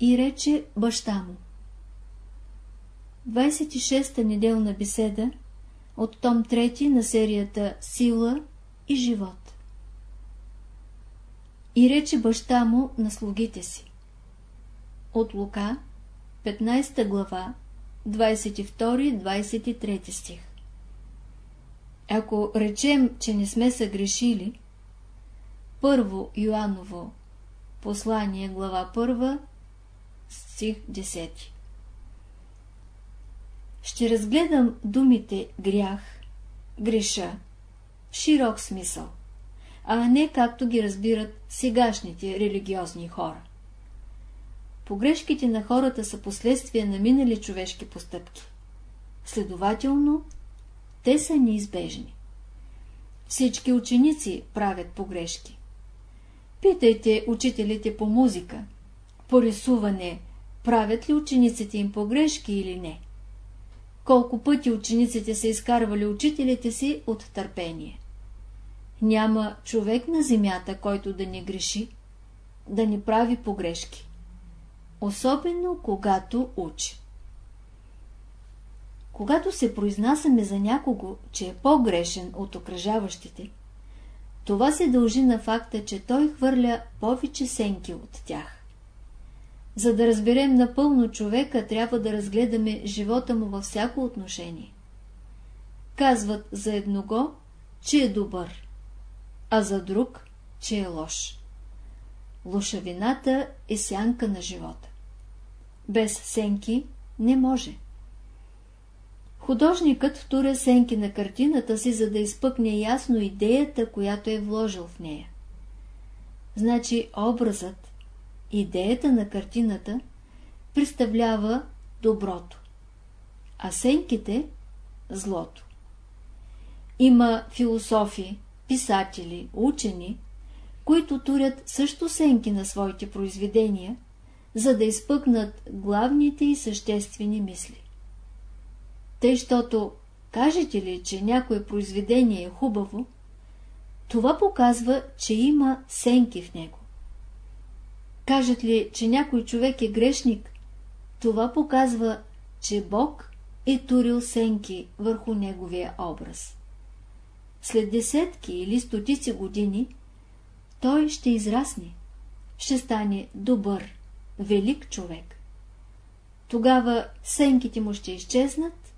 и рече баща му. 26-та неделна беседа от том 3 на серията Сила и живот. И рече баща му на слугите си. От Лука, 15 глава, 22-23 стих. Ако речем, че не сме съгрешили, първо Йоаново послание, глава 1, стих 10. Ще разгледам думите грях, греша, широк смисъл, а не както ги разбират сегашните религиозни хора. Погрешките на хората са последствия на минали човешки постъпки. Следователно, те са неизбежни. Всички ученици правят погрешки. Питайте учителите по музика, по рисуване, правят ли учениците им погрешки или не. Колко пъти учениците са изкарвали учителите си от търпение. Няма човек на земята, който да не греши, да не прави погрешки. Особено когато учи. Когато се произнасяме за някого, че е по-грешен от окръжаващите, това се дължи на факта, че той хвърля повече сенки от тях. За да разберем напълно човека, трябва да разгледаме живота му във всяко отношение. Казват за едного, че е добър, а за друг, че е лош. Лошавината е сянка на живота. Без сенки не може. Художникът туря сенки на картината си, за да изпъкне ясно идеята, която е вложил в нея. Значи образът, идеята на картината представлява доброто, а сенките – злото. Има философи, писатели, учени, които турят също сенки на своите произведения, за да изпъкнат главните и съществени мисли. Тъй, щото кажете ли, че някое произведение е хубаво, това показва, че има сенки в него. Кажат ли, че някой човек е грешник, това показва, че Бог е турил сенки върху неговия образ. След десетки или стотици години той ще израсне, ще стане добър, велик човек. Тогава сенките му ще изчезнат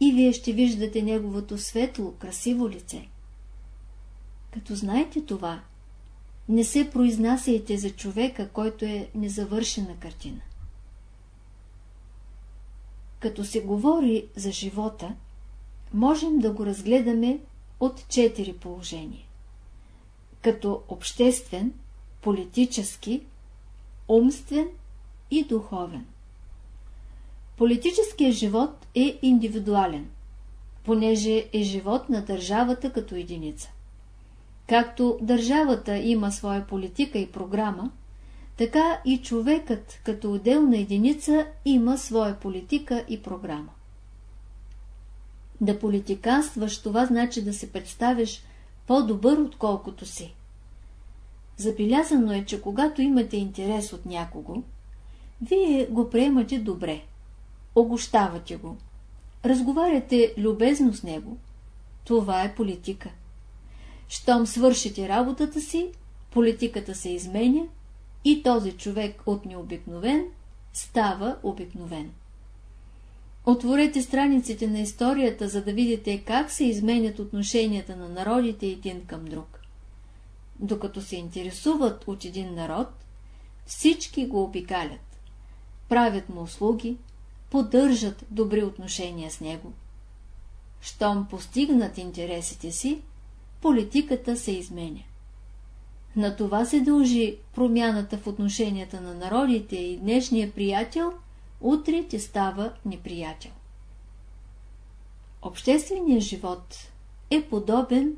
и вие ще виждате неговото светло, красиво лице. Като знаете това, не се произнасяйте за човека, който е незавършена картина. Като се говори за живота, можем да го разгледаме от четири положения. Като обществен, политически, умствен и духовен. Политическият живот е индивидуален, понеже е живот на държавата като единица. Както държавата има своя политика и програма, така и човекът като отделна единица има своя политика и програма. Да политиканстваш, това значи да се представиш по-добър, отколкото си. Забелязано е, че когато имате интерес от някого, вие го приемате добре огощавате го, разговаряте любезно с него. Това е политика. Щом свършите работата си, политиката се изменя и този човек от необикновен става обикновен. Отворете страниците на историята, за да видите как се изменят отношенията на народите един към друг. Докато се интересуват от един народ, всички го обикалят, правят му услуги, поддържат добри отношения с него. Щом постигнат интересите си, политиката се изменя. На това се дължи промяната в отношенията на народите и днешния приятел утре ти става неприятел. Общественият живот е подобен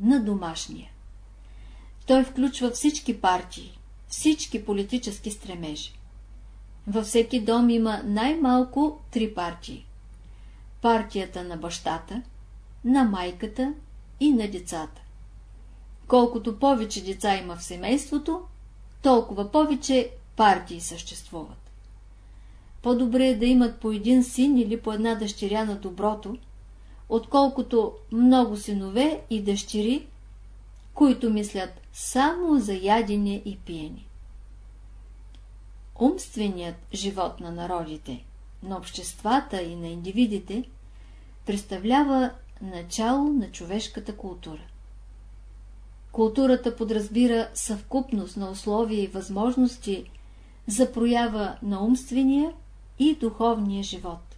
на домашния. Той включва всички партии, всички политически стремежи. Във всеки дом има най-малко три партии. Партията на бащата, на майката и на децата. Колкото повече деца има в семейството, толкова повече партии съществуват. по-добре е да имат по един син или по една дъщеря на доброто, отколкото много синове и дъщери, които мислят само за ядене и пиене. Умственият живот на народите, на обществата и на индивидите представлява начало на човешката култура. Културата подразбира съвкупност на условия и възможности за проява на умствения и духовния живот.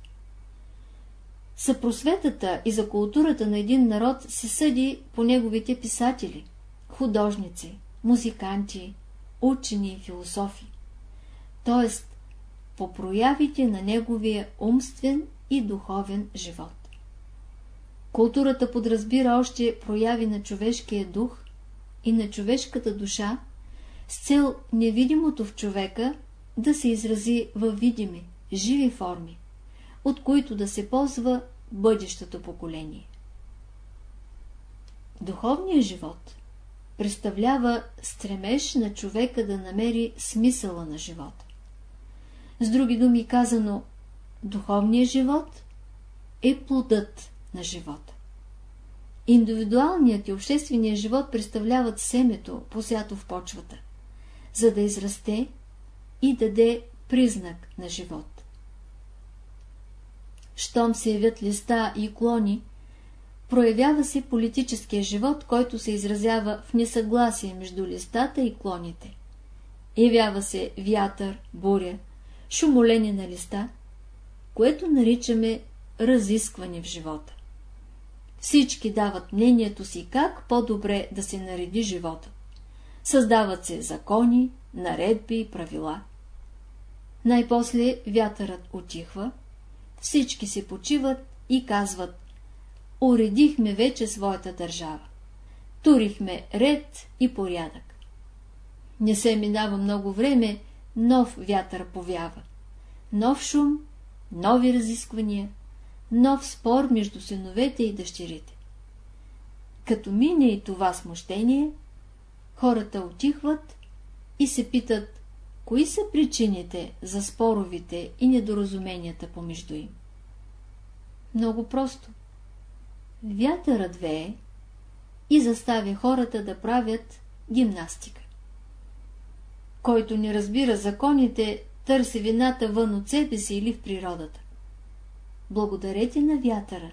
За просветата и за културата на един народ се съди по неговите писатели, художници, музиканти, учени, философи, т.е. по проявите на неговия умствен и духовен живот. Културата подразбира още прояви на човешкия дух и на човешката душа с цел невидимото в човека да се изрази във видими, живи форми, от които да се ползва бъдещото поколение. Духовният живот представлява стремеж на човека да намери смисъла на живота. С други думи казано, духовният живот е плодът на живота. Индивидуалният и общественият живот представляват семето, посято в почвата, за да израсте и даде признак на живот. Щом се явят листа и клони, проявява се политическия живот, който се изразява в несъгласие между листата и клоните. Явява се вятър, буря, шумоление на листа, което наричаме разискване в живота. Всички дават мнението си как по-добре да се нареди живота. Създават се закони, наредби и правила. Най-после вятърът отихва, всички се почиват и казват Уредихме вече своята държава. Турихме ред и порядък. Не се минава много време, нов вятър повява. Нов шум, нови разисквания, нов спор между синовете и дъщерите. Като мине и това смущение, хората отихват и се питат, кои са причините за споровите и недоразуменията помежду им. Много просто. Вятърът вее и заставя хората да правят гимнастика. Който не разбира законите, търси вината вън от себе си или в природата. Благодарете на вятъра,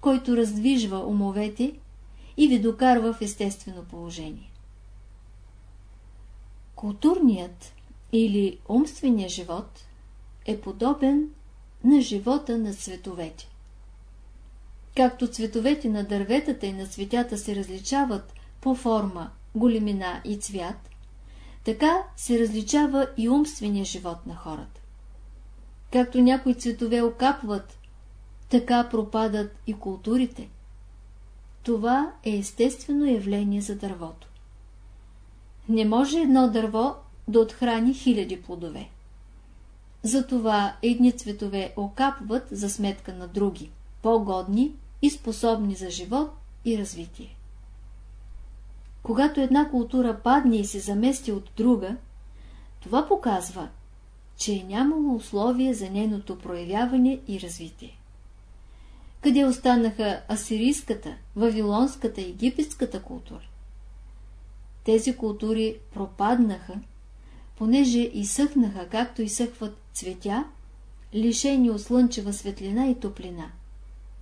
който раздвижва умовете и ви докарва в естествено положение. Културният или умственият живот е подобен на живота на цветовете. Както цветовете на дърветата и на цветята се различават по форма, големина и цвят, така се различава и умствения живот на хората. Както някои цветове окапват, така пропадат и културите. Това е естествено явление за дървото. Не може едно дърво да отхрани хиляди плодове. Затова едни цветове окапват за сметка на други, по-годни и способни за живот и развитие. Когато една култура падне и се замести от друга, това показва, че е нямало условие за нейното проявяване и развитие. Къде останаха асирийската, вавилонската египетската култура? Тези култури пропаднаха, понеже изсъхнаха, както изсъхват цветя, лишени от слънчева светлина и топлина,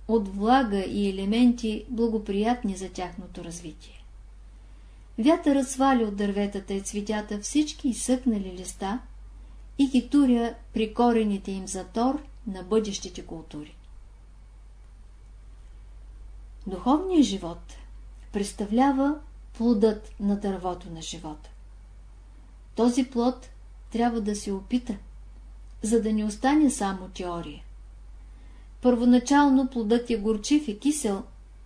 от влага и елементи, благоприятни за тяхното развитие. Вятърът свали от дърветата и цветята всички изсъкнали листа и ги туря при корените им затор на бъдещите култури. Духовният живот представлява плодът на дървото на живота. Този плод трябва да се опита, за да не остане само теория. Първоначално плодът е горчив и кисел,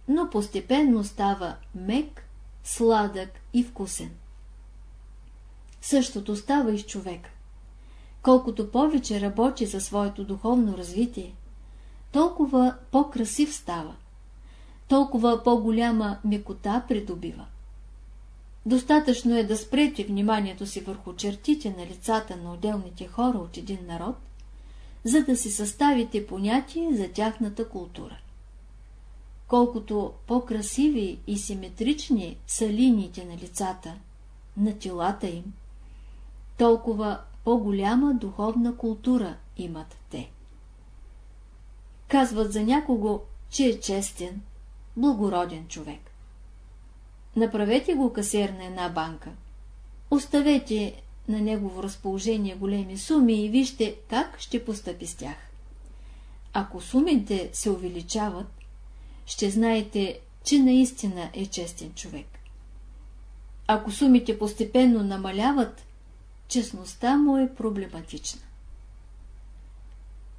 но постепенно става мек, сладък и вкусен. Същото става и с човека. Колкото повече работи за своето духовно развитие, толкова по-красив става, толкова по-голяма мекота придобива. Достатъчно е да спрете вниманието си върху чертите на лицата на отделните хора от един народ, за да си съставите понятие за тяхната култура. Колкото по-красиви и симетрични са линиите на лицата, на телата им, толкова по-голяма духовна култура имат те. Казват за някого, че е честен, благороден човек. Направете го касер на една банка. Оставете на негово разположение големи суми и вижте как ще постъпи с тях. Ако сумите се увеличават, ще знаете, че наистина е честен човек. Ако сумите постепенно намаляват, честността му е проблематична.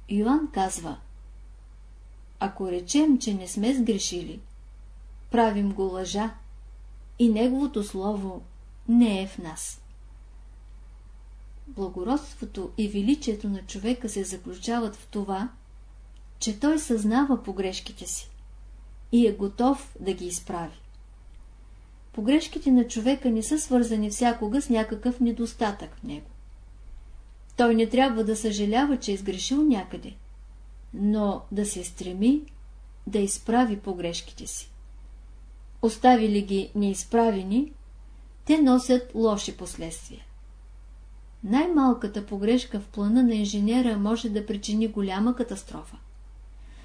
Йоанн казва, ако речем, че не сме сгрешили, правим го лъжа и неговото слово не е в нас. Благородството и величието на човека се заключават в това, че той съзнава погрешките си и е готов да ги изправи. Погрешките на човека не са свързани всякога с някакъв недостатък в него. Той не трябва да съжалява, че е сгрешил някъде, но да се стреми да изправи погрешките си. Остави ли ги неизправени, те носят лоши последствия. Най-малката погрешка в плана на инженера може да причини голяма катастрофа.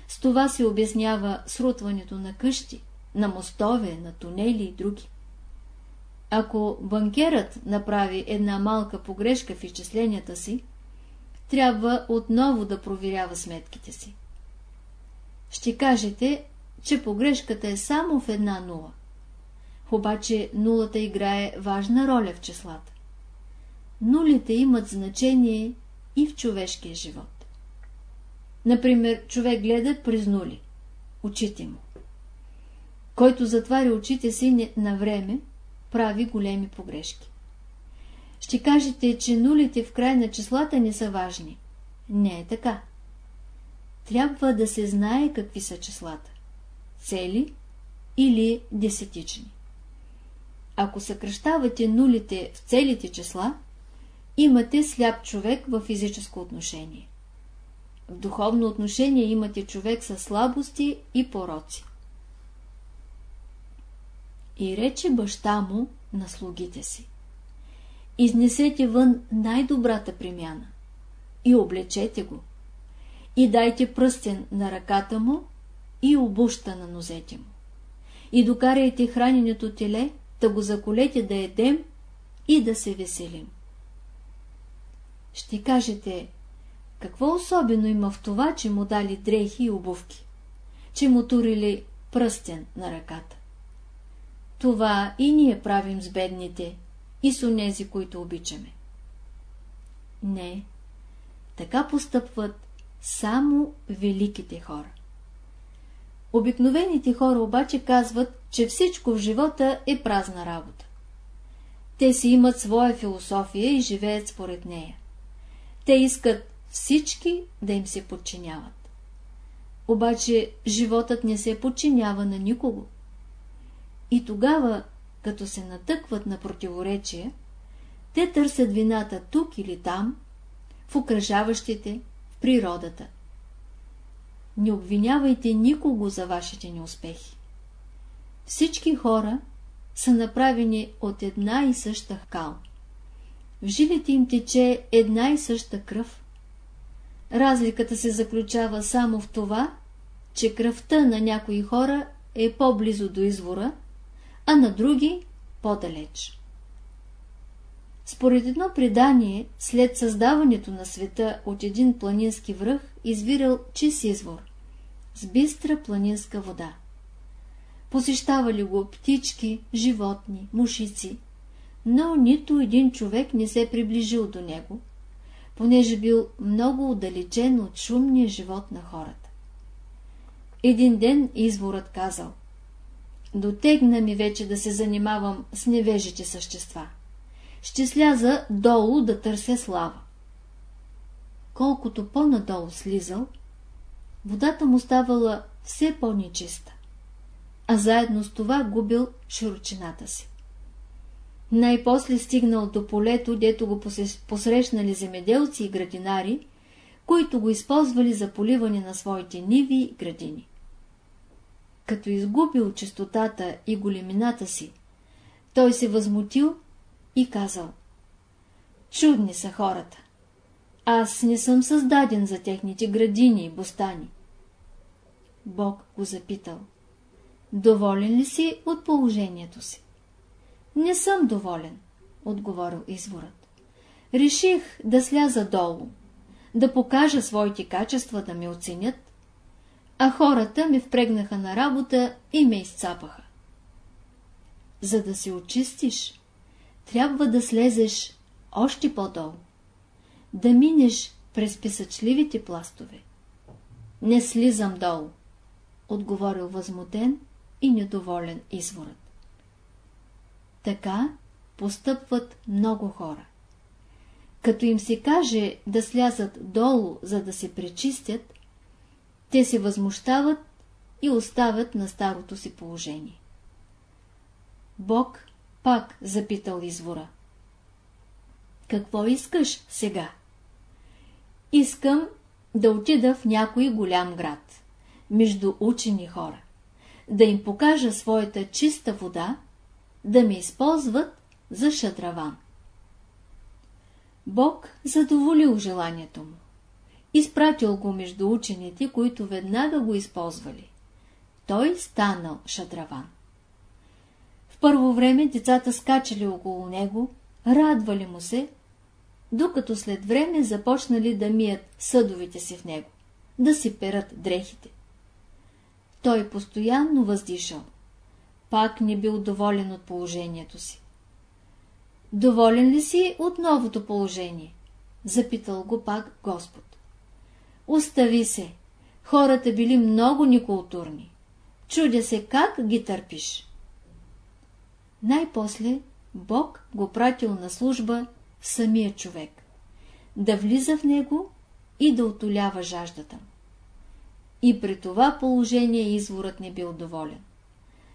С това се обяснява срутването на къщи, на мостове, на тунели и други. Ако банкерът направи една малка погрешка в изчисленията си, трябва отново да проверява сметките си. Ще кажете, че погрешката е само в една нула. Обаче нулата играе важна роля в числата. Нулите имат значение и в човешкия живот. Например, човек гледа през нули. Очите му. Който затваря очите си на време, прави големи погрешки. Ще кажете, че нулите в край на числата не са важни. Не е така. Трябва да се знае какви са числата. Цели или десетични. Ако съкръщавате нулите в целите числа, имате сляп човек в физическо отношение. В духовно отношение имате човек с слабости и пороци. И рече баща му на слугите си. Изнесете вън най-добрата премяна и облечете го. И дайте пръстен на ръката му и обуща на нозете му. И докарайте храненето теле, да го заколете да едем и да се веселим. Ще кажете, какво особено има в това, че му дали дрехи и обувки? Че му турили пръстен на ръката? Това и ние правим с бедните и с онези, които обичаме. Не, така постъпват само великите хора. Обикновените хора обаче казват, че всичко в живота е празна работа. Те си имат своя философия и живеят според нея. Те искат всички да им се подчиняват. Обаче животът не се подчинява на никого. И тогава, като се натъкват на противоречия, те търсят вината тук или там, в окръжаващите, в природата. Не обвинявайте никого за вашите неуспехи. Всички хора са направени от една и съща кал. В жилите им тече една и съща кръв. Разликата се заключава само в това, че кръвта на някои хора е по-близо до извора, а на други по-далеч. Според едно предание, след създаването на света от един планински връх, извирал чист извор, с бистра планинска вода. Посещавали го птички, животни, мушици, но нито един човек не се приближил до него, понеже бил много отдалечен от шумния живот на хората. Един ден изворът казал Дотегна ми вече да се занимавам с невежите същества. Ще сляза долу да търся слава. Колкото по-надолу слизал, водата му ставала все по-нечиста, а заедно с това губил широчината си. Най-после стигнал до полето, дето го посрещнали земеделци и градинари, които го използвали за поливане на своите ниви и градини. Като изгубил чистотата и големината си, той се възмутил и казал Чудни са хората. Аз не съм създаден за техните градини и бостани. Бог го запитал. Доволен ли си от положението си? Не съм доволен, отговорил изворът. Реших да сляза долу, да покажа своите качества да ме оценят, а хората ме впрегнаха на работа и ме изцапаха. За да се очистиш, трябва да слезеш още по-долу, да минеш през писъчливите пластове. Не слизам долу, отговорил възмутен и недоволен изворът. Така постъпват много хора. Като им се каже да слязат долу, за да се пречистят, те се възмущават и оставят на старото си положение. Бог пак запитал извора. Какво искаш сега? Искам да отида в някой голям град, между учени хора, да им покажа своята чиста вода, да ме използват за шадраван. Бог задоволил желанието му. Изпратил го между учените, които веднага го използвали. Той станал шадраван. В първо време децата скачали около него, радвали му се, докато след време започнали да мият съдовите си в него, да си перат дрехите. Той постоянно въздишал. Пак не бил доволен от положението си. Доволен ли си от новото положение? Запитал го пак Господ. Остави се. Хората били много некултурни. Чудя се как ги търпиш. Най-после Бог го пратил на служба в самия човек. Да влиза в него и да отолява жаждата. И при това положение изворът не бил доволен.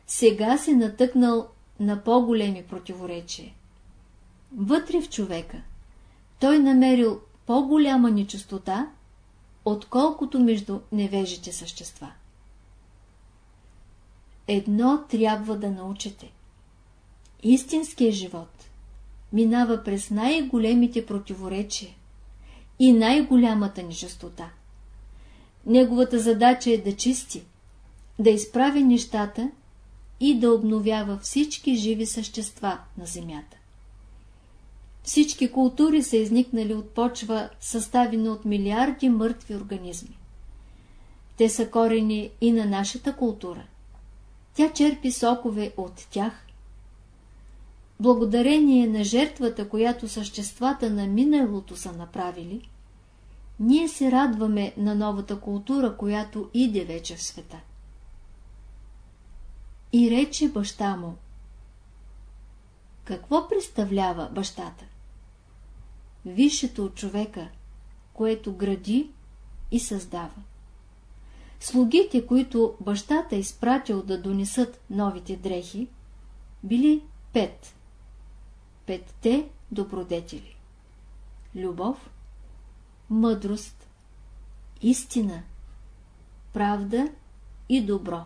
Сега се натъкнал на по-големи противоречия. Вътре в човека той намерил по-голяма нечистота, отколкото между невежите същества. Едно трябва да научите. Истинският живот минава през най-големите противоречия и най-голямата нечистота. Неговата задача е да чисти, да изправи нещата и да обновява всички живи същества на Земята. Всички култури са изникнали от почва, съставена от милиарди мъртви организми. Те са корени и на нашата култура. Тя черпи сокове от тях. Благодарение на жертвата, която съществата на миналото са направили, ние се радваме на новата култура, която иде вече в света. И рече баща му. Какво представлява бащата? Висшето от човека, което гради и създава. Слугите, които бащата изпратил да донесат новите дрехи, били пет. Петте добродетели. Любов, мъдрост, истина, правда и добро.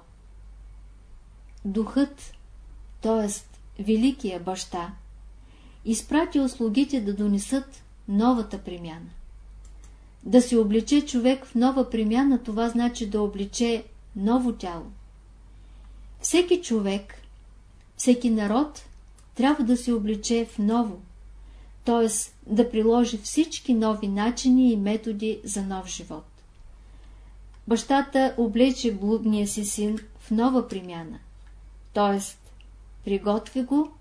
Духът, т.е. Великия баща, изпратил слугите да донесат новата премяна. Да се обличе човек в нова премяна, това значи да обличе ново тяло. Всеки човек, всеки народ трябва да се обличе в ново, т.е. да приложи всички нови начини и методи за нов живот. Бащата облече блудния си син в нова премяна, т.е. приготви го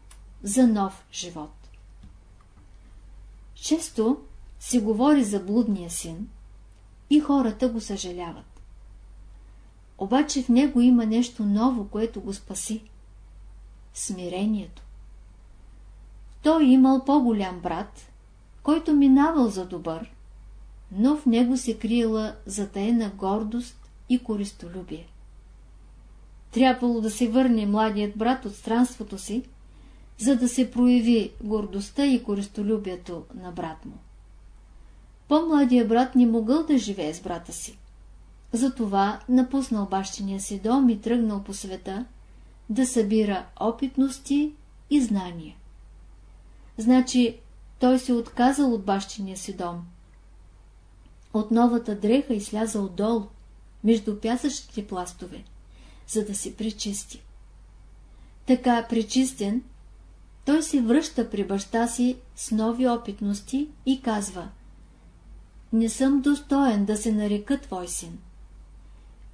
за нов живот. Често се говори за блудния син и хората го съжаляват. Обаче в него има нещо ново, което го спаси. Смирението. Той имал по-голям брат, който минавал за добър, но в него се криела затаена гордост и користолюбие. Трябвало да се върне младият брат от странството си, за да се прояви гордостта и користолюбието на брат му. по-младия брат не могъл да живее с брата си. Затова напуснал бащиния си дом и тръгнал по света да събира опитности и знания. Значи той се отказал от бащиния си дом. От новата дреха и слязал долу, между пясъчните пластове, за да се пречисти. Така пречистен, той се връща при баща си с нови опитности и казва Не съм достоен да се нарека твой син.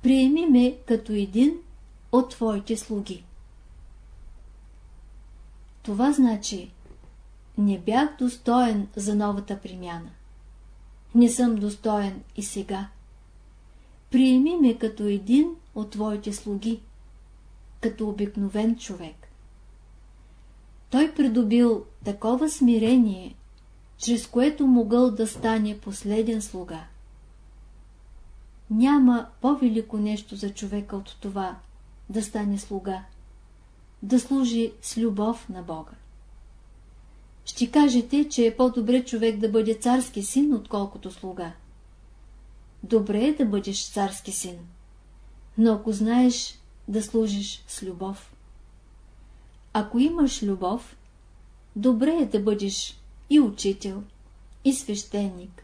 Приеми ме като един от твоите слуги. Това значи не бях достоен за новата примяна. Не съм достоен и сега. Приеми ме като един от твоите слуги, като обикновен човек. Той придобил такова смирение, чрез което могъл да стане последен слуга. Няма по-велико нещо за човека от това да стане слуга, да служи с любов на Бога. Ще кажете, че е по-добре човек да бъде царски син, отколкото слуга. Добре е да бъдеш царски син, но ако знаеш да служиш с любов. Ако имаш любов, добре е да бъдеш и учител, и свещеник,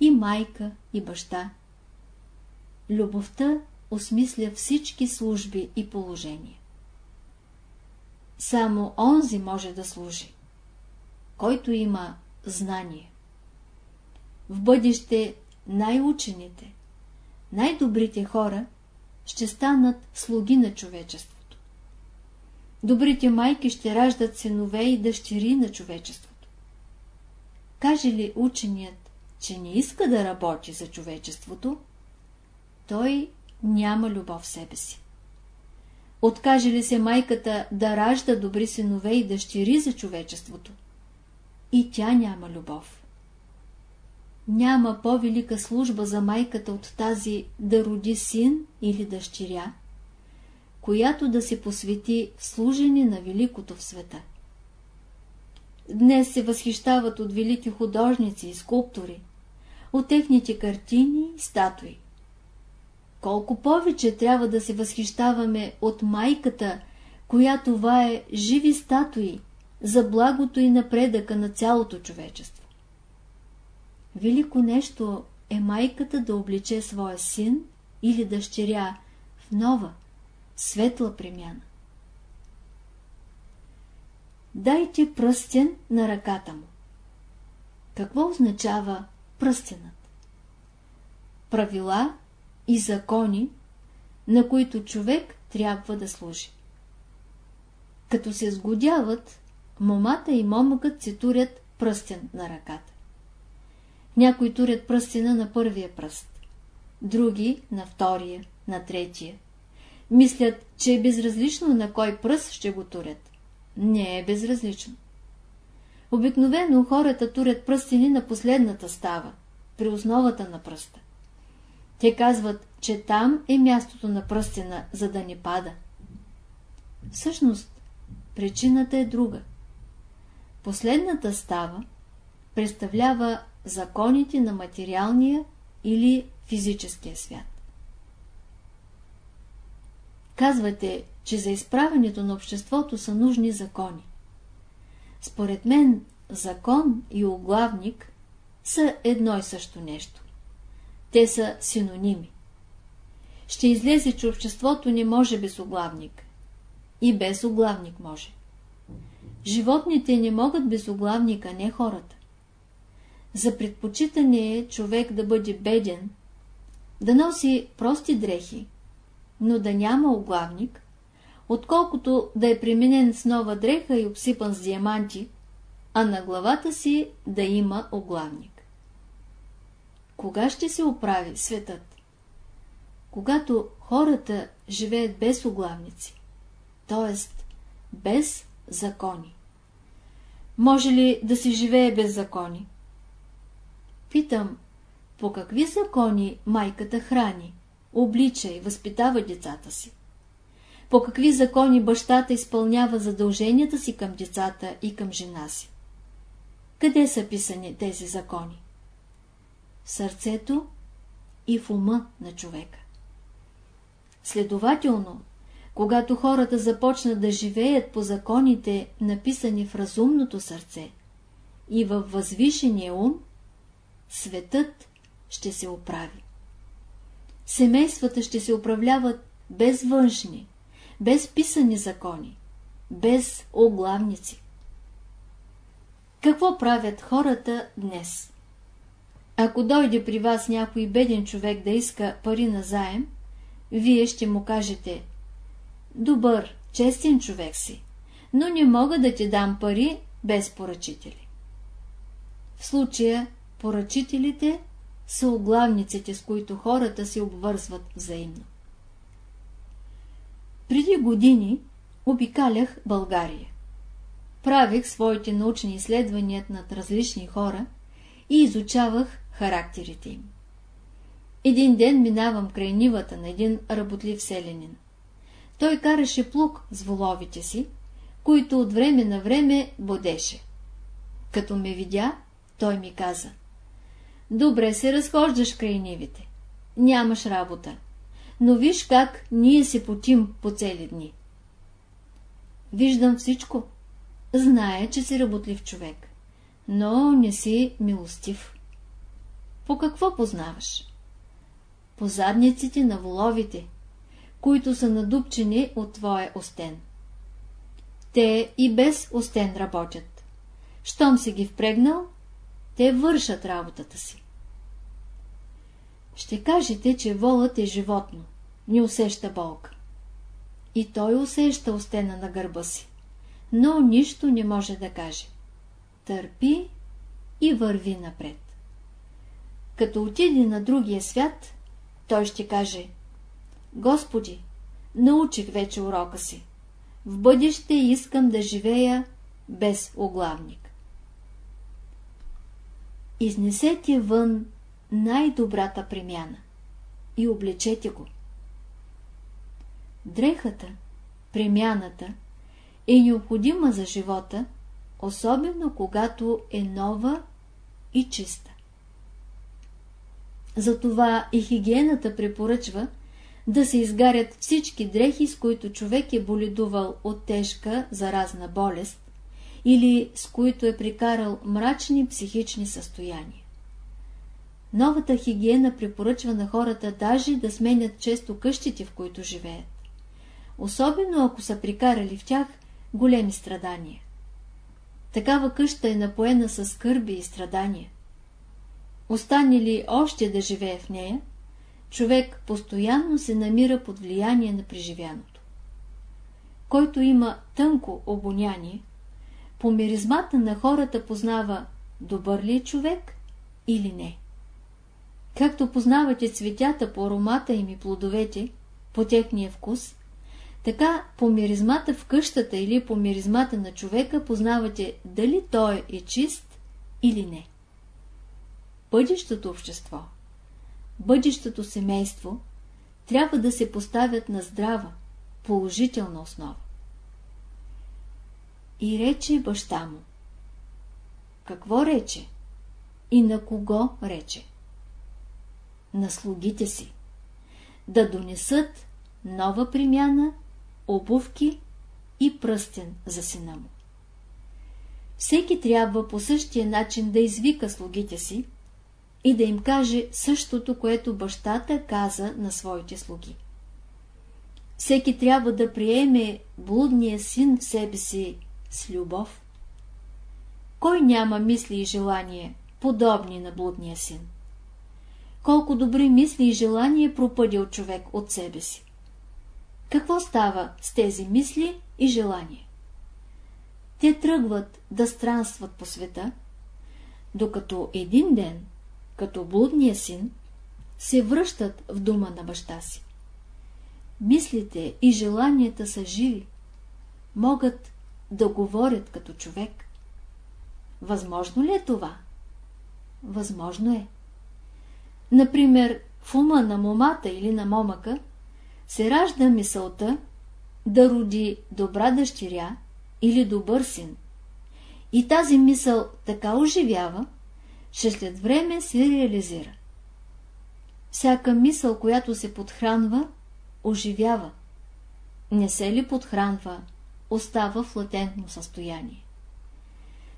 и майка, и баща. Любовта осмисля всички служби и положения. Само онзи може да служи, който има знание. В бъдеще най-учените, най-добрите хора ще станат слуги на човечеството. Добрите майки ще раждат синове и дъщери на човечеството. Каже ли ученият, че не иска да работи за човечеството, той няма любов в себе си. Откаже ли се майката да ражда добри синове и дъщери за човечеството, и тя няма любов. Няма по-велика служба за майката от тази да роди син или дъщеря, която да се посвети в служене на великото в света. Днес се възхищават от велики художници и скулптори, от техните картини и статуи. Колко повече трябва да се възхищаваме от майката, която вае живи статуи за благото и напредъка на цялото човечество. Велико нещо е майката да обличе своя син или дъщеря в нова, светла премяна. Дайте пръстен на ръката му. Какво означава пръстенът? Правила и закони, на които човек трябва да служи. Като се сгодяват, момата и момъкът се турят пръстен на ръката. Някои турят пръстена на първия пръст, други на втория, на третия. Мислят, че е безразлично на кой пръст ще го турят. Не е безразлично. Обикновено хората турят пръстени на последната става, при основата на пръста. Те казват, че там е мястото на пръстена, за да не пада. Всъщност, причината е друга. Последната става представлява законите на материалния или физическия свят. Казвате, че за изправенето на обществото са нужни закони. Според мен, закон и оглавник са едно и също нещо. Те са синоними. Ще излезе, че обществото не може без оглавник. И без оглавник може. Животните не могат без оглавника, не хората. За предпочитане е човек да бъде беден, да носи прости дрехи, но да няма оглавник, отколкото да е пременен с нова дреха и обсипан с диаманти, а на главата си да има оглавник. Кога ще се оправи светът? Когато хората живеят без оглавници, т.е. без закони. Може ли да се живее без закони? Питам, по какви закони майката храни, облича и възпитава децата си? По какви закони бащата изпълнява задълженията си към децата и към жена си? Къде са писани тези закони? в сърцето и в ума на човека. Следователно, когато хората започнат да живеят по законите, написани в разумното сърце и във възвишения ум, светът ще се оправи. Семействата ще се управляват без външни, без писани закони, без оглавници. Какво правят хората днес? Ако дойде при вас някой беден човек да иска пари на заем, вие ще му кажете Добър, честен човек си, но не мога да ти дам пари без поръчители. В случая поръчителите са оглавниците, с които хората се обвързват взаимно. Преди години обикалях България. Правих своите научни изследвания над различни хора и изучавах характерите им. Един ден минавам край нивата на един работлив селянин. Той караше плуг с воловите си, които от време на време бодеше. Като ме видя, той ми каза Добре се разхождаш край нивите. Нямаш работа. Но виж как ние се потим по цели дни. Виждам всичко. Зная, че си работлив човек. Но не си милостив. По какво познаваш? По задниците на воловите, които са надупчени от твоя остен. Те и без остен работят. Щом си ги впрегнал, те вършат работата си. Ще кажете, че волът е животно, не усеща болка. И той усеща остена на гърба си, но нищо не може да каже. Търпи и върви напред. Като отиде на другия свят, той ще каже Господи, научих вече урока си. В бъдеще искам да живея без оглавник. Изнесете вън най-добрата премяна и облечете го. Дрехата, премяната е необходима за живота, особено когато е нова и чиста. Затова и хигиената препоръчва да се изгарят всички дрехи, с които човек е боледувал от тежка заразна болест или с които е прикарал мрачни психични състояния. Новата хигиена препоръчва на хората даже да сменят често къщите, в които живеят. Особено ако са прикарали в тях големи страдания. Такава къща е напоена с скърби и страдания. Остане ли още да живее в нея, човек постоянно се намира под влияние на преживяното. Който има тънко обоняние, по миризмата на хората познава добър ли е човек или не. Както познавате цветята по аромата им и плодовете, по техния вкус, така по миризмата в къщата или по миризмата на човека познавате дали той е чист или не. Бъдещото общество, бъдещото семейство трябва да се поставят на здрава, положителна основа. И рече баща му. Какво рече? И на кого рече? На слугите си. Да донесат нова примяна, обувки и пръстен за сина му. Всеки трябва по същия начин да извика слугите си и да им каже същото, което бащата каза на своите слуги. Всеки трябва да приеме блудния син в себе си с любов. Кой няма мисли и желания, подобни на блудния син? Колко добри мисли и желания пропъдил човек от себе си? Какво става с тези мисли и желания? Те тръгват да странстват по света, докато един ден, като блудния син, се връщат в дома на баща си. Мислите и желанията са живи, могат да говорят като човек. Възможно ли е това? Възможно е. Например, в ума на момата или на момъка се ражда мисълта да роди добра дъщеря или добър син. И тази мисъл така оживява, че след време се реализира. Всяка мисъл, която се подхранва, оживява. Не се ли подхранва, остава в латентно състояние.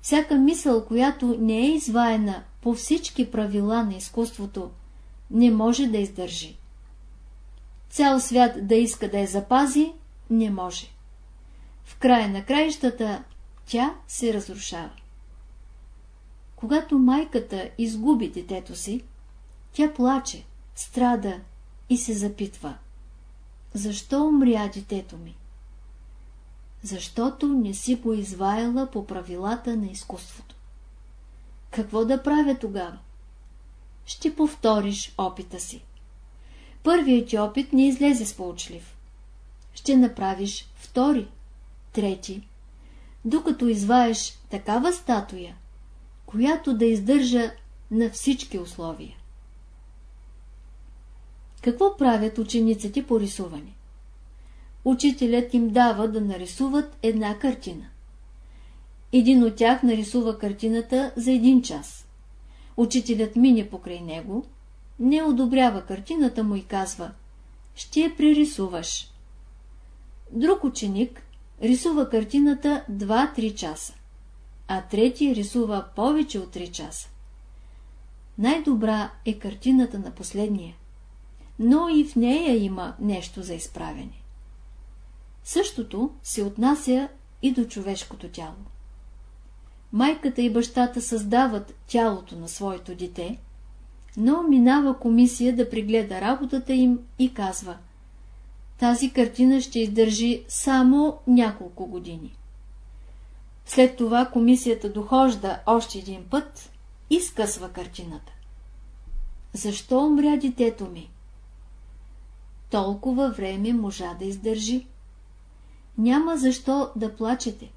Всяка мисъл, която не е изваена по всички правила на изкуството, не може да издържи. Цял свят да иска да я запази, не може. В края на краищата тя се разрушава. Когато майката изгуби детето си, тя плаче, страда и се запитва. Защо умря детето ми? Защото не си го изваяла по правилата на изкуството. Какво да правя тогава? Ще повториш опита си. Първият ти опит не излезе сполучлив. Ще направиш втори, трети, докато изваеш такава статуя, която да издържа на всички условия. Какво правят учениците по рисуване? Учителят им дава да нарисуват една картина. Един от тях нарисува картината за един час. Учителят мине покрай него, не одобрява картината му и казва «Ще я пририсуваш». Друг ученик рисува картината 2-3 часа, а трети рисува повече от 3 часа. Най-добра е картината на последния, но и в нея има нещо за изправене. Същото се отнася и до човешкото тяло. Майката и бащата създават тялото на своето дете, но минава комисия да пригледа работата им и казва тази картина ще издържи само няколко години. След това комисията дохожда още един път и скъсва картината. Защо умря детето ми? Толкова време можа да издържи. Няма защо да плачете.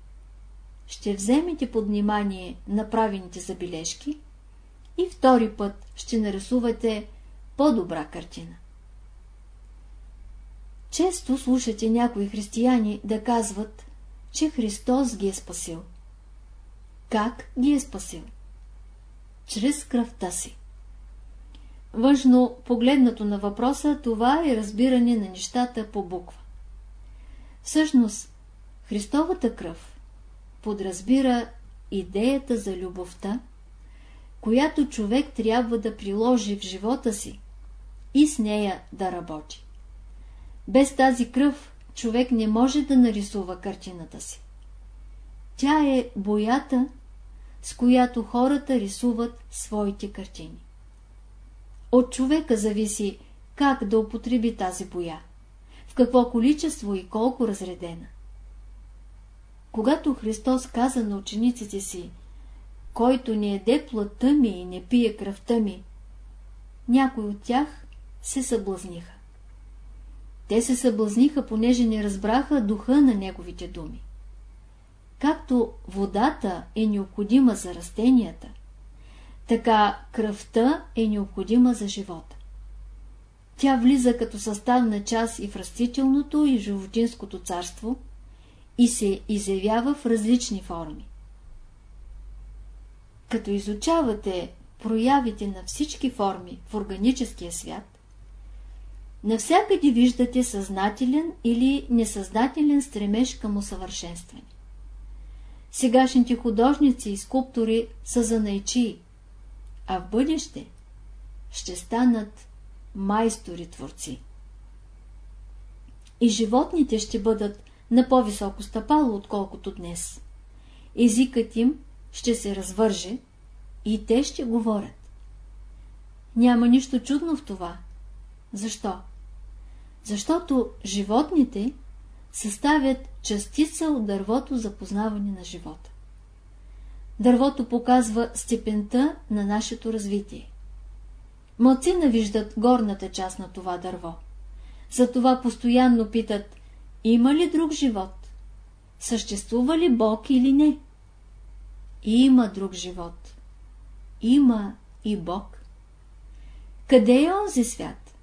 Ще вземете под внимание направените забележки и втори път ще нарисувате по-добра картина. Често слушате някои християни да казват, че Христос ги е спасил. Как ги е спасил? Чрез кръвта си. Външно погледнато на въпроса, това е разбиране на нещата по буква. Всъщност, Христовата кръв подразбира идеята за любовта, която човек трябва да приложи в живота си и с нея да работи. Без тази кръв човек не може да нарисува картината си. Тя е боята, с която хората рисуват своите картини. От човека зависи как да употреби тази боя, в какво количество и колко разредена. Когато Христос каза на учениците си, който не еде плътта ми и не пие кръвта ми, някои от тях се съблазниха. Те се съблазниха, понеже не разбраха духа на неговите думи. Както водата е необходима за растенията, така кръвта е необходима за живота. Тя влиза като съставна част и в растителното и животинското царство и се изявява в различни форми. Като изучавате проявите на всички форми в органическия свят, навсякъде виждате съзнателен или несъзнателен стремеж към усъвършенстване. Сегашните художници и скулптори са занайчии, а в бъдеще ще станат майстори-творци. И животните ще бъдат на по-високо стъпало, отколкото днес. Езикът им ще се развърже и те ще говорят. Няма нищо чудно в това. Защо? Защото животните съставят частица от дървото за познаване на живота. Дървото показва степента на нашето развитие. Мълцина виждат горната част на това дърво. Затова постоянно питат, има ли друг живот? Съществува ли Бог или не? Има друг живот. Има и Бог. Къде е онзи свят?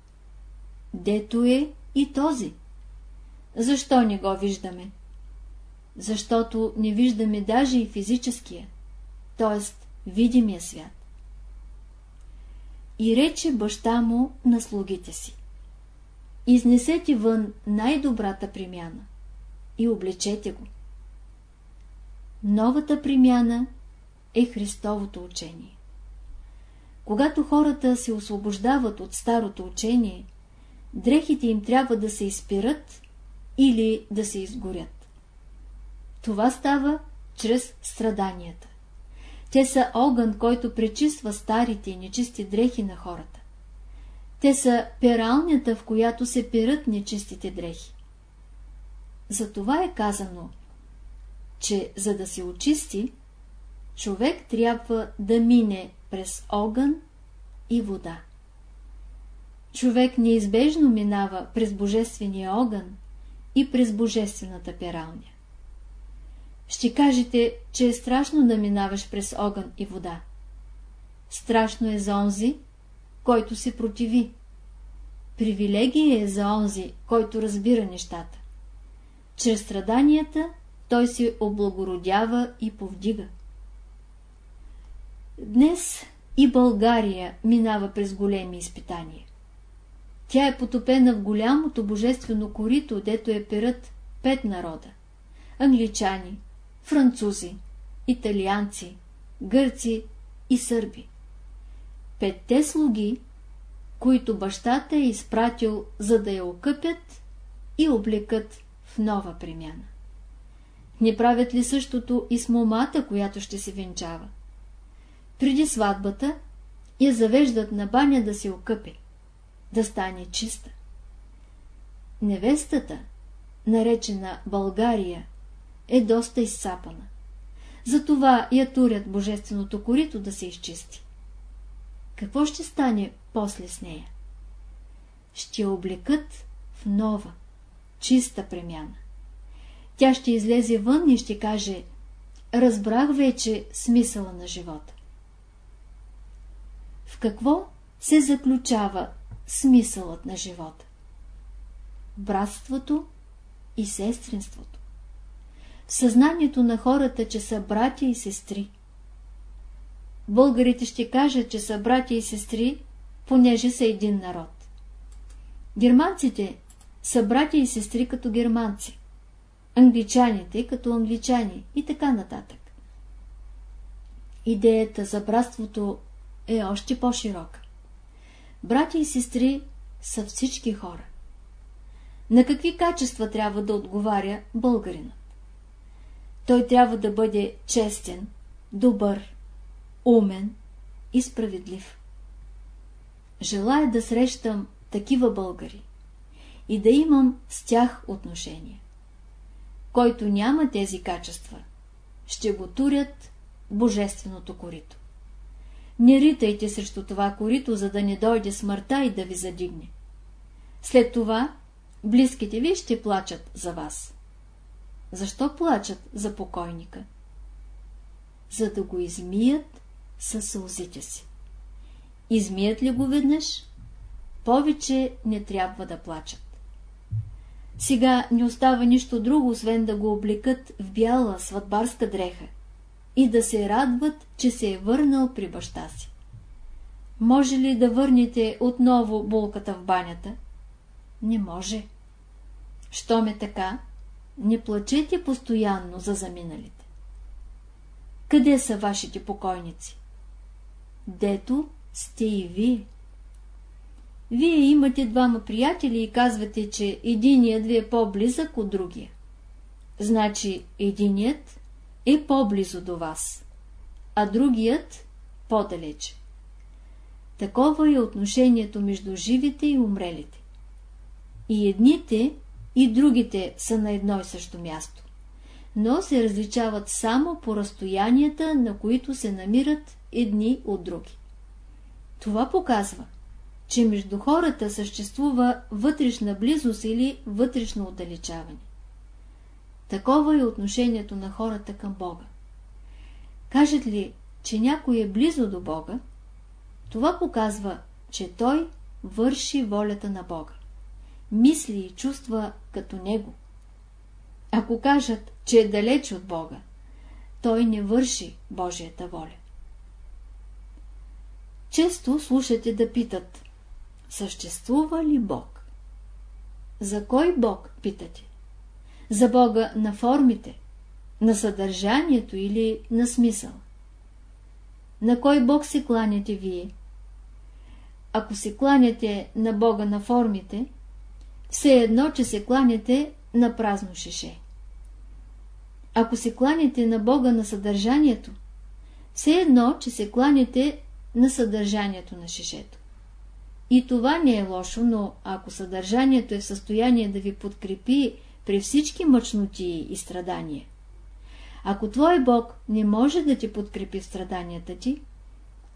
Дето е и този. Защо не го виждаме? Защото не виждаме даже и физическия, т.е. видимия свят. И рече баща му на слугите си. Изнесете вън най-добрата примяна и облечете го. Новата примяна е Христовото учение. Когато хората се освобождават от старото учение, дрехите им трябва да се изпират или да се изгорят. Това става чрез страданията. Те са огън, който пречиства старите и нечисти дрехи на хората. Те са пералнята, в която се перат нечистите дрехи. Затова е казано, че за да се очисти, човек трябва да мине през огън и вода. Човек неизбежно минава през божествения огън и през божествената пералня. Ще кажете, че е страшно да минаваш през огън и вода. Страшно е за онзи, който се противи. Привилегия е за онзи, който разбира нещата. Чрез страданията той се облагородява и повдига. Днес и България минава през големи изпитания. Тя е потопена в голямото божествено корито, дето е перът пет народа – англичани, французи, италианци, гърци и сърби. Петте слуги, които бащата е изпратил, за да я окъпят и облекат в нова премяна. Не правят ли същото и с момата, която ще се венчава? Преди сватбата я завеждат на баня да се окъпе, да стане чиста. Невестата, наречена България, е доста изсапана. Затова я турят божественото корито да се изчисти. Какво ще стане после с нея? Ще облекат в нова, чиста премяна. Тя ще излезе вън и ще каже Разбрах вече смисъла на живота. В какво се заключава смисълът на живота? Братството и сестринството. Съзнанието на хората, че са братя и сестри. Българите ще кажат, че са братя и сестри, понеже са един народ. Германците са братя и сестри като германци, англичаните като англичани и така нататък. Идеята за братството е още по-широка. Братя и сестри са всички хора. На какви качества трябва да отговаря българинът? Той трябва да бъде честен, добър, умен и справедлив. Желая да срещам такива българи и да имам с тях отношение. Който няма тези качества, ще го турят божественото корито. Не ритайте срещу това корито, за да не дойде смъртта и да ви задигне. След това близките ви ще плачат за вас. Защо плачат за покойника? За да го измият със сълзите си. Измият ли го веднъж, повече не трябва да плачат. Сега не остава нищо друго, освен да го облекат в бяла сватбарска дреха и да се радват, че се е върнал при баща си. Може ли да върнете отново булката в банята? Не може. Що ме така, не плачете постоянно за заминалите. Къде са вашите покойници? Дето сте и вие. Вие имате двама приятели и казвате, че единият ви е по-близък от другия. Значи единият е по-близо до вас, а другият по-далече. Такова е отношението между живите и умрелите. И едните, и другите са на едно и също място, но се различават само по разстоянията, на които се намират едни от други. Това показва, че между хората съществува вътрешна близост или вътрешно отдалечаване. Такова е отношението на хората към Бога. Кажат ли, че някой е близо до Бога, това показва, че той върши волята на Бога. Мисли и чувства като Него. Ако кажат, че е далеч от Бога, той не върши Божията воля. Често слушате да питат Съществува ли Бог? За кой Бог питате? За Бога на формите, на съдържанието или на смисъл? На кой Бог се кланяте вие? Ако се кланяте на Бога на формите, все едно, че се кланяте на празно шеше. Ако се кланяте на Бога на съдържанието, все едно, че се кланяте на съдържанието на шишето. И това не е лошо, но ако съдържанието е в състояние да ви подкрепи при всички мъчноти и страдания, ако твой Бог не може да ти подкрепи в страданията ти,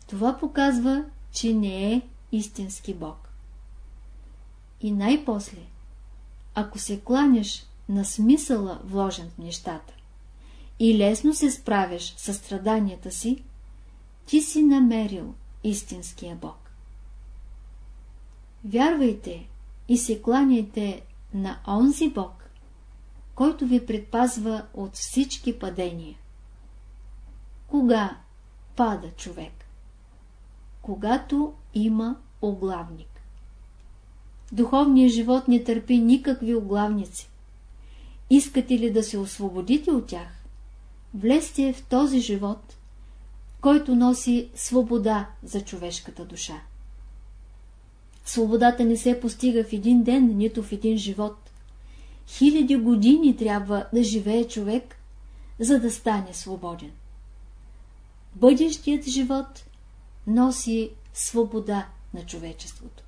това показва, че не е истински Бог. И най-после, ако се кланяш на смисъла вложен в нещата и лесно се справяш с страданията си, ти си намерил истинския Бог. Вярвайте и се кланяйте на онзи Бог, който ви предпазва от всички падения. Кога пада човек? Когато има оглавник. Духовният живот не търпи никакви оглавници. Искате ли да се освободите от тях? Влезте в този живот, който носи свобода за човешката душа. Свободата не се постига в един ден, нито в един живот. Хиляди години трябва да живее човек, за да стане свободен. Бъдещият живот носи свобода на човечеството.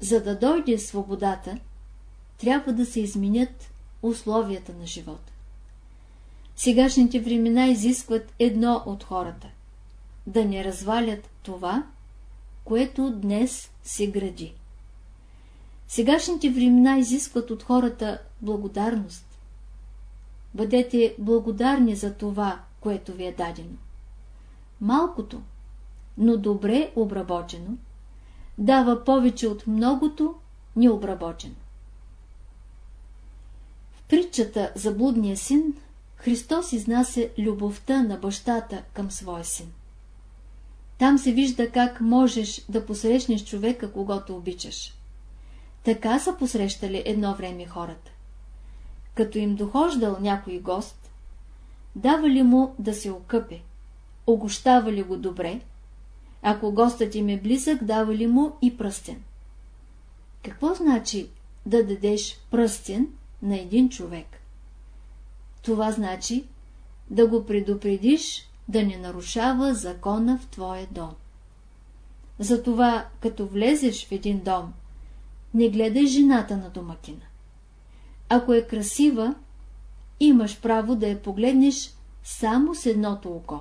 За да дойде свободата, трябва да се изменят условията на живота. Сегашните времена изискват едно от хората – да не развалят това, което днес се гради. Сегашните времена изискват от хората благодарност. Бъдете благодарни за това, което ви е дадено. Малкото, но добре обработено, дава повече от многото необработено. В притчата за блудния син Христос изнася любовта на бащата към своя син. Там се вижда как можеш да посрещнеш човека, когато обичаш. Така са посрещали едно време хората. Като им дохождал някой гост, давали му да се окъпе, огощавали го добре, ако гостът им е близък, давали му и пръстен. Какво значи да дадеш пръстен на един човек? Това значи да го предупредиш да не нарушава закона в твоя дом. Затова, като влезеш в един дом, не гледай жената на домакина. Ако е красива, имаш право да я погледнеш само с едното око,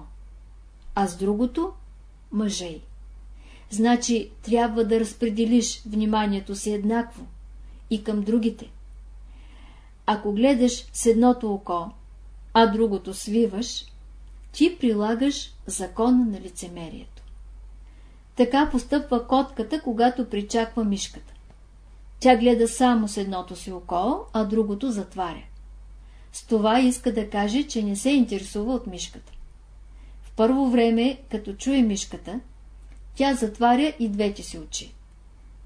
а с другото – мъжей. Значи трябва да разпределиш вниманието си еднакво и към другите. Ако гледаш с едното око, а другото свиваш, ти прилагаш закона на лицемерието. Така постъпва котката, когато причаква мишката. Тя гледа само с едното си око, а другото затваря. С това иска да каже, че не се интересува от мишката. Първо време, като чуе мишката, тя затваря и двете си очи.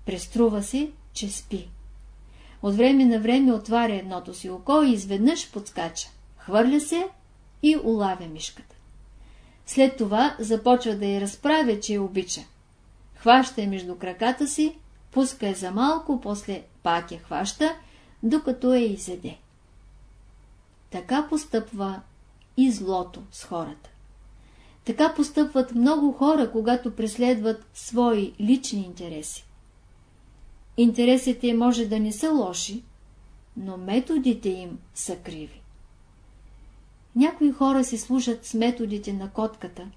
Преструва се, че спи. От време на време отваря едното си око и изведнъж подскача. Хвърля се и улавя мишката. След това започва да я разправя, че я обича. Хваща я между краката си, пуска я за малко, после пак я хваща, докато я изеде. Така постъпва и злото с хората. Така постъпват много хора, когато преследват свои лични интереси. Интересите може да не са лоши, но методите им са криви. Някои хора си служат с методите на котката,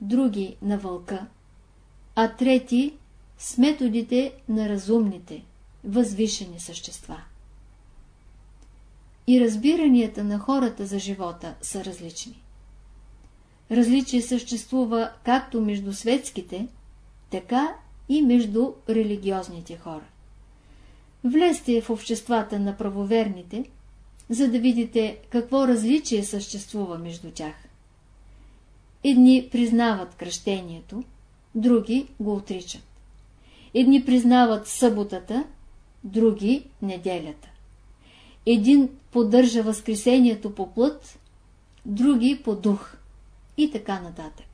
други на вълка, а трети с методите на разумните, възвишени същества. И разбиранията на хората за живота са различни. Различие съществува както между светските, така и между религиозните хора. Влезте в обществата на правоверните – за да видите какво различие съществува между тях. Едни признават кръщението, други го отричат. Едни признават съботата, други неделята. Един поддържа възкресението по плът, други по дух и така нататък.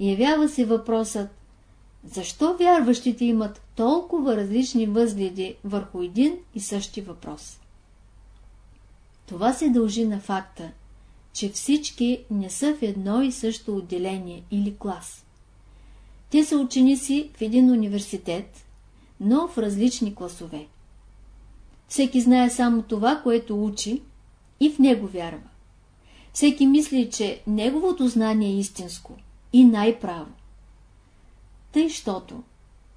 Явява се въпросът, защо вярващите имат толкова различни възгледи върху един и същи въпрос? Това се дължи на факта, че всички не са в едно и също отделение или клас. Те са ученици в един университет, но в различни класове. Всеки знае само това, което учи и в него вярва. Всеки мисли, че неговото знание е истинско и най-право. Тъй, щото,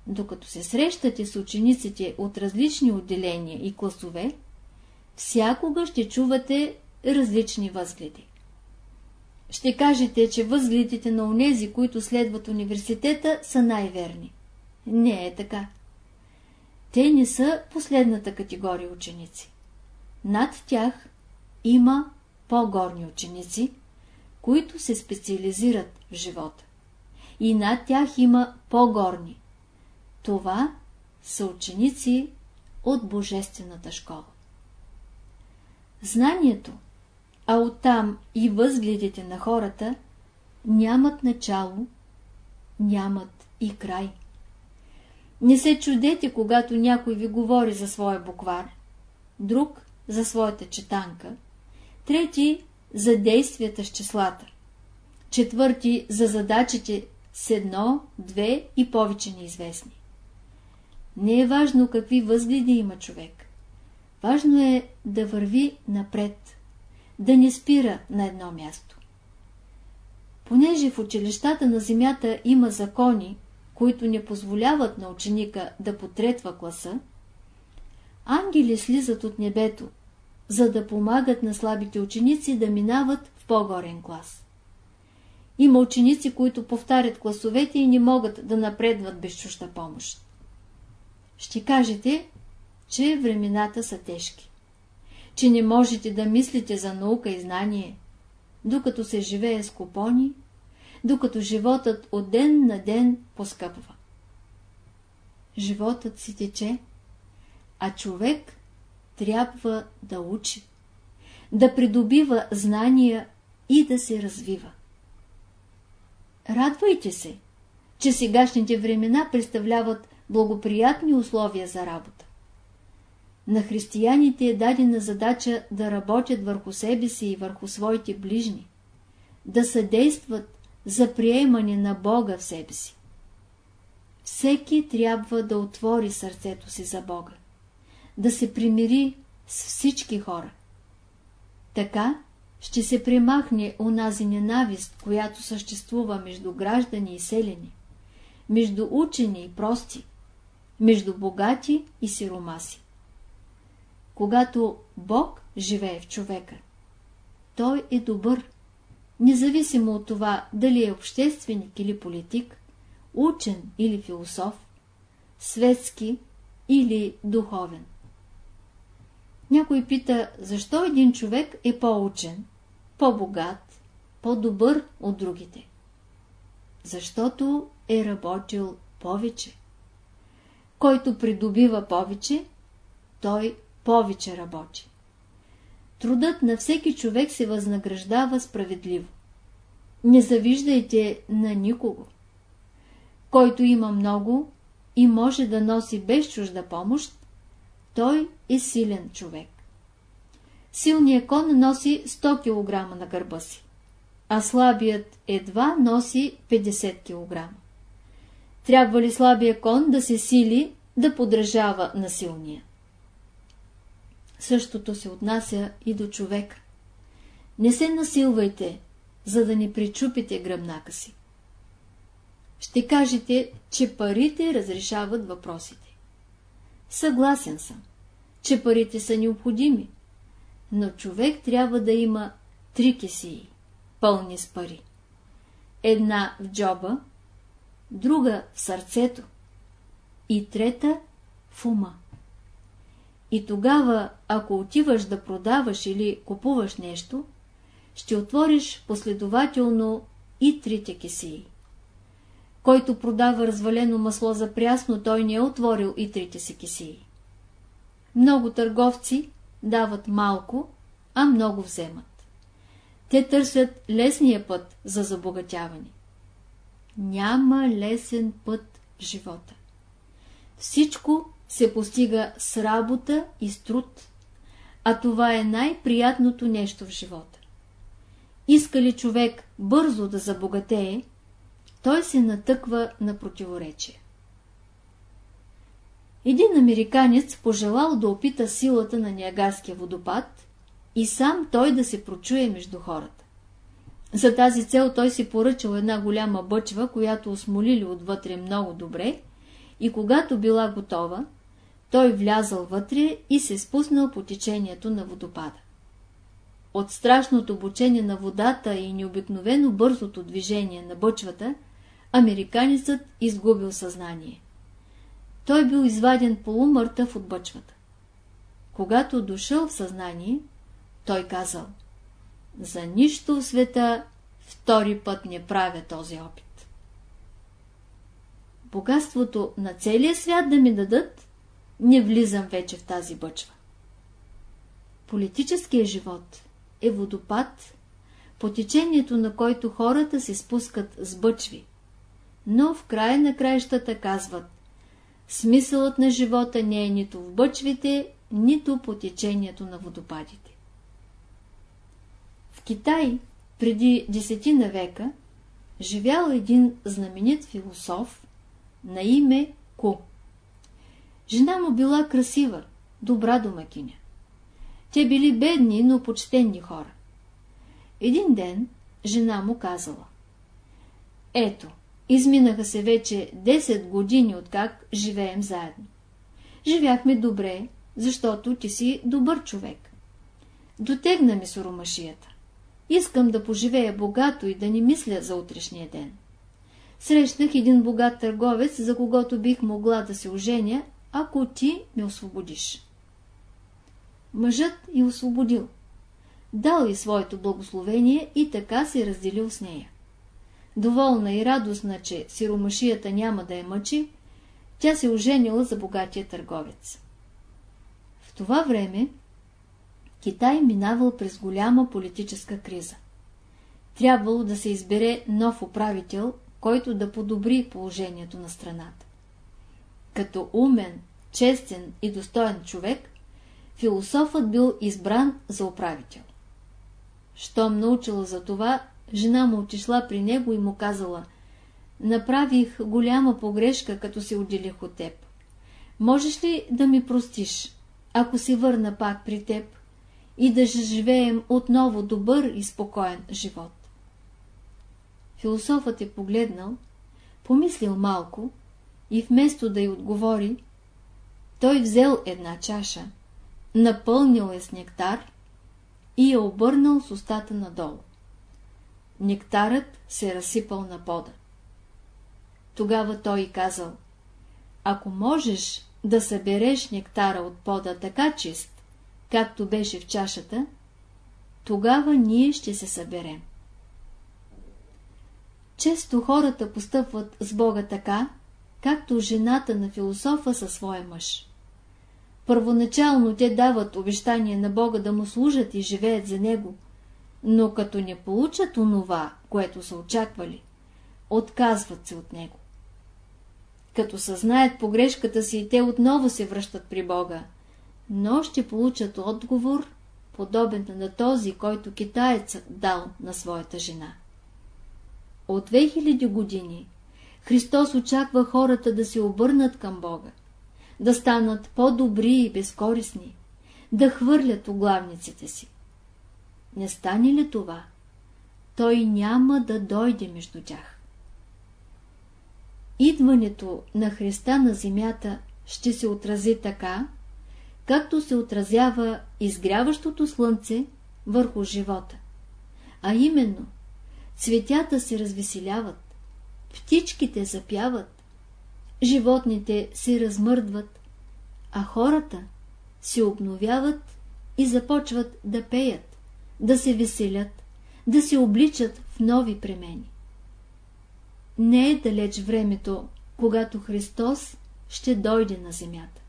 докато се срещате с учениците от различни отделения и класове, всякога ще чувате различни възгледи. Ще кажете, че възгледите на онези, които следват университета, са най-верни. Не е така. Те не са последната категория ученици. Над тях има по-горни ученици, които се специализират в живота. И над тях има по-горни. Това са ученици от Божествената школа. Знанието, а оттам и възгледите на хората, нямат начало, нямат и край. Не се чудете, когато някой ви говори за своя буквар, друг за своята четанка, трети за действията с числата, четвърти за задачите с едно, две и повече неизвестни. Не е важно какви възгледи има човек. Важно е да върви напред, да не спира на едно място. Понеже в училищата на земята има закони, които не позволяват на ученика да потретва класа, ангели слизат от небето, за да помагат на слабите ученици да минават в по-горен клас. Има ученици, които повтарят класовете и не могат да напредват без чужда помощ. Ще кажете, че времената са тежки, че не можете да мислите за наука и знание, докато се живее с купони, докато животът от ден на ден поскъпва. Животът си тече, а човек трябва да учи, да придобива знания и да се развива. Радвайте се, че сегашните времена представляват благоприятни условия за работа. На християните е дадена задача да работят върху себе си и върху своите ближни, да съдействат за приемане на Бога в себе си. Всеки трябва да отвори сърцето си за Бога, да се примири с всички хора. Така ще се премахне онази ненавист, която съществува между граждани и селени, между учени и прости, между богати и сиромаси. Когато Бог живее в човека, той е добър, независимо от това дали е общественик или политик, учен или философ, светски или духовен. Някой пита, защо един човек е по-учен, по-богат, по-добър от другите? Защото е работил повече. Който придобива повече, той повече работи. Трудът на всеки човек се възнаграждава справедливо. Не завиждайте на никого. Който има много и може да носи без чужда помощ, той е силен човек. Силният кон носи 100 кг на гърба си, а слабият едва носи 50 кг. Трябва ли слабия кон да се сили да подражава на силния? Същото се отнася и до човека. Не се насилвайте, за да не причупите гръбнака си. Ще кажете, че парите разрешават въпросите. Съгласен съм, че парите са необходими, но човек трябва да има три кесии, пълни с пари. Една в джоба, друга в сърцето и трета в ума. И тогава, ако отиваш да продаваш или купуваш нещо, ще отвориш последователно и трите кесии. Който продава развалено масло за прясно, той не е отворил и трите си кисии. Много търговци дават малко, а много вземат. Те търсят лесния път за забогатяване. Няма лесен път в живота. Всичко се постига с работа и с труд, а това е най-приятното нещо в живота. Иска ли човек бързо да забогатее, той се натъква на противоречие. Един американец пожелал да опита силата на Ниагарския водопад и сам той да се прочуе между хората. За тази цел той си поръчал една голяма бъчва, която осмолили отвътре много добре и когато била готова, той влязал вътре и се спуснал по течението на водопада. От страшното бучение на водата и необикновено бързото движение на бъчвата, американецът изгубил съзнание. Той бил изваден полумъртъв от бъчвата. Когато дошъл в съзнание, той казал За нищо в света втори път не правя този опит. Богатството на целия свят да ми дадат, не влизам вече в тази бъчва. Политическият живот е водопад, по течението на който хората се спускат с бъчви, но в края на краищата казват Смисълът на живота не е нито в бъчвите, нито по течението на водопадите. В Китай преди десетина века живял един знаменит философ на име Ку. Жена му била красива, добра домакиня. Те били бедни, но почтенни хора. Един ден жена му казала Ето, изминаха се вече 10 години откак живеем заедно. Живяхме добре, защото ти си добър човек. Дотегна ми суромашията. Искам да поживея богато и да не мисля за утрешния ден. Срещнах един богат търговец, за когото бих могла да се оженя, ако ти ме освободиш. Мъжът и освободил. Дал и своето благословение и така се разделил с нея. Доволна и радостна, че сиромашията няма да я мъчи, тя се оженила за богатия търговец. В това време Китай минавал през голяма политическа криза. Трябвало да се избере нов управител, който да подобри положението на страната. Като умен, честен и достоен човек, философът бил избран за управител. Щом научила за това, жена му отишла при него и му казала «Направих голяма погрешка, като се отделих от теб. Можеш ли да ми простиш, ако се върна пак при теб и да живеем отново добър и спокоен живот?» Философът е погледнал, помислил малко и вместо да й отговори, той взел една чаша, напълнил е с нектар и я обърнал с устата надолу. Нектарът се разсипал на пода. Тогава той казал, ако можеш да събереш нектара от пода така чист, както беше в чашата, тогава ние ще се съберем. Често хората постъпват с Бога така, както жената на философа със своя мъж. Първоначално те дават обещание на Бога да му служат и живеят за Него, но като не получат онова, което са очаквали, отказват се от Него. Като съзнаят погрешката си, те отново се връщат при Бога, но ще получат отговор, подобен на този, който китаец дал на своята жена. От 2000 години Христос очаква хората да се обърнат към Бога, да станат по-добри и безкорисни, да хвърлят оглавниците си. Не стане ли това, той няма да дойде между тях. Идването на Христа на земята ще се отрази така, както се отразява изгряващото слънце върху живота, а именно цветята се развеселяват, птичките запяват, животните се размърдват, а хората се обновяват и започват да пеят, да се веселят, да се обличат в нови премени. не е далеч времето, когато Христос ще дойде на земята.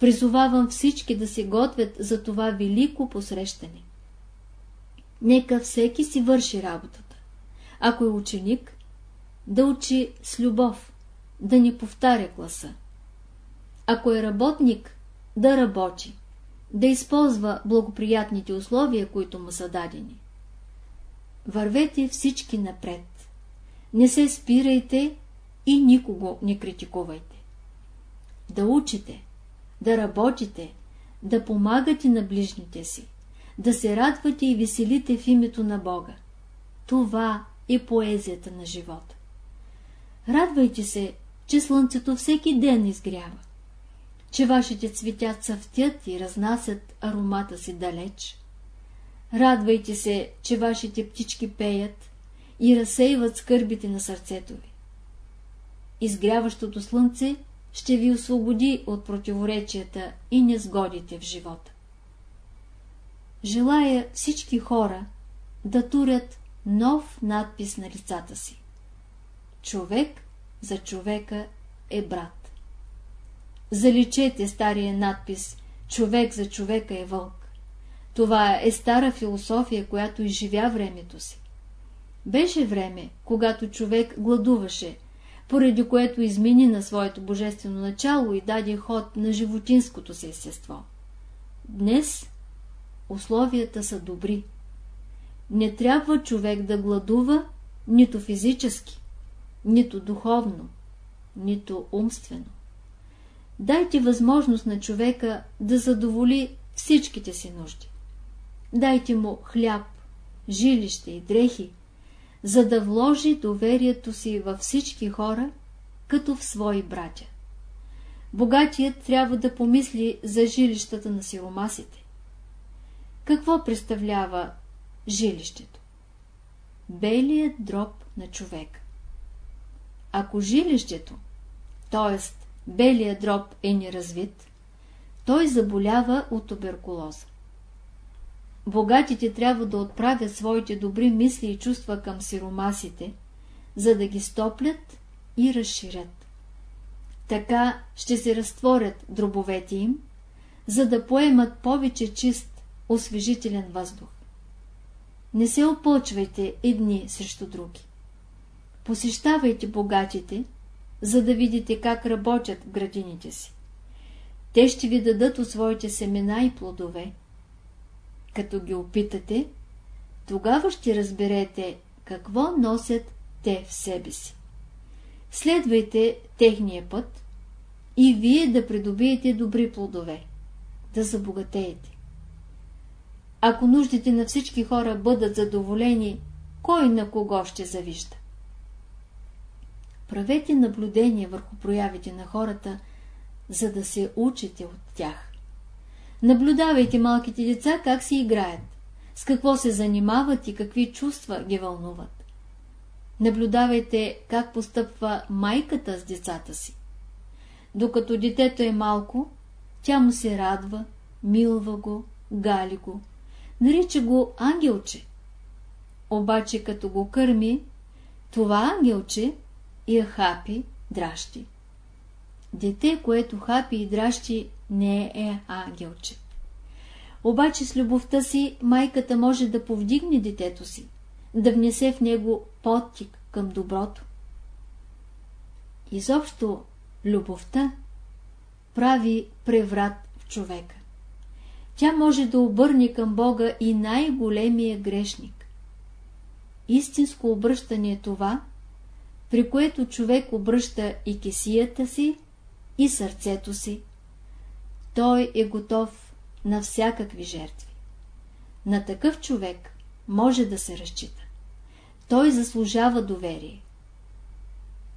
Призовавам всички да се готвят за това велико посрещане. Нека всеки си върши работата. Ако е ученик, да учи с любов, да ни повтаря класа. Ако е работник, да работи, да използва благоприятните условия, които му са дадени. Вървете всички напред. Не се спирайте и никого не критикувайте. Да учите, да работите, да помагате на ближните си, да се радвате и веселите в името на Бога. Това е поезията на живота. Радвайте се, че слънцето всеки ден изгрява, че вашите цветя цъфтят и разнасят аромата си далеч. Радвайте се, че вашите птички пеят и разсейват скърбите на сърцето ви. Изгряващото слънце ще ви освободи от противоречията и незгодите в живота. Желая всички хора да турят нов надпис на лицата си. Човек за човека е брат. Заличете стария надпис Човек за човека е вълк. Това е стара философия, която изживя времето си. Беше време, когато човек гладуваше, поради което измени на своето божествено начало и даде ход на животинското си естество. Днес условията са добри. Не трябва човек да гладува нито физически, нито духовно, нито умствено. Дайте възможност на човека да задоволи всичките си нужди. Дайте му хляб, жилище и дрехи, за да вложи доверието си във всички хора, като в свои братя. Богатият трябва да помисли за жилищата на сиромасите. Какво представлява жилището? Белият дроб на човек. Ако жилището, т.е. белият дроб е неразвит, той заболява от туберкулоза. Богатите трябва да отправят своите добри мисли и чувства към сиромасите, за да ги стоплят и разширят. Така ще се разтворят дробовете им, за да поемат повече чист, освежителен въздух. Не се опълчвайте едни срещу други. Посещавайте богатите, за да видите как работят градините си. Те ще ви дадат от своите семена и плодове като ги опитате, тогава ще разберете какво носят те в себе си. Следвайте техния път и вие да придобиете добри плодове, да забогатеете. Ако нуждите на всички хора бъдат задоволени, кой на кого ще завижда? Правете наблюдение върху проявите на хората, за да се учите от тях. Наблюдавайте малките деца как си играят, с какво се занимават и какви чувства ги вълнуват. Наблюдавайте как постъпва майката с децата си. Докато детето е малко, тя му се радва, милва го, гали го, нарича го ангелче. Обаче като го кърми, това ангелче я хапи, дращи. Дете, което хапи и дращи, не е ангелче. Обаче с любовта си майката може да повдигне детето си, да внесе в него подтик към доброто. Изобщо любовта прави преврат в човека. Тя може да обърне към Бога и най-големия грешник. Истинско обръщане е това, при което човек обръща и кесията си, и сърцето си. Той е готов на всякакви жертви. На такъв човек може да се разчита. Той заслужава доверие.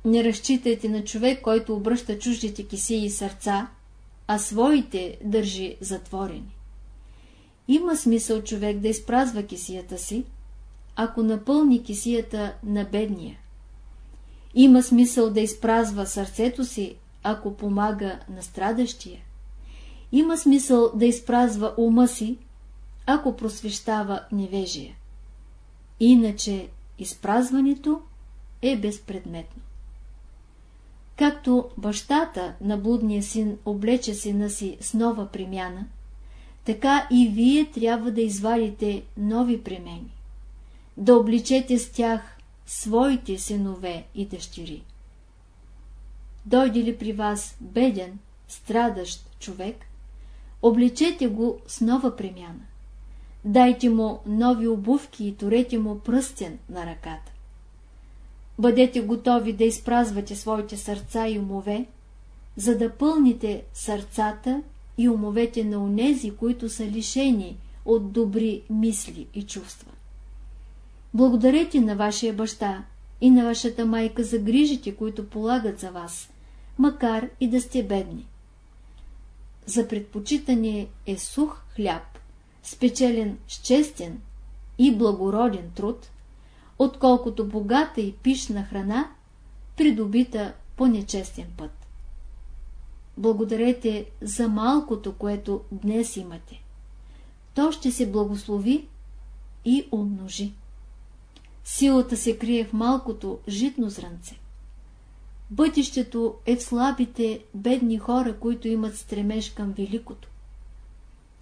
Не разчитайте на човек, който обръща чуждите киси и сърца, а своите държи затворени. Има смисъл човек да изпразва кисията си, ако напълни кисията на бедния. Има смисъл да изпразва сърцето си, ако помага на страдащия. Има смисъл да изпразва ума си, ако просвещава невежия. Иначе изпразването е безпредметно. Както бащата на блудния син облече сина си с нова премяна, така и вие трябва да извадите нови премени, да обличете с тях своите синове и дъщери. Дойде ли при вас беден, страдащ човек, обличете го с нова премяна. Дайте му нови обувки и турете му пръстен на ръката. Бъдете готови да изпразвате своите сърца и умове, за да пълните сърцата и умовете на онези, които са лишени от добри мисли и чувства. Благодарете на вашия баща и на вашата майка за грижите, които полагат за вас, макар и да сте бедни. За предпочитане е сух хляб, спечелен с честен и благороден труд, отколкото богата и пишна храна, придобита по нечестен път. Благодарете за малкото, което днес имате. То ще се благослови и умножи. Силата се крие в малкото житно зранце. Бъдещето е в слабите, бедни хора, които имат стремеж към великото.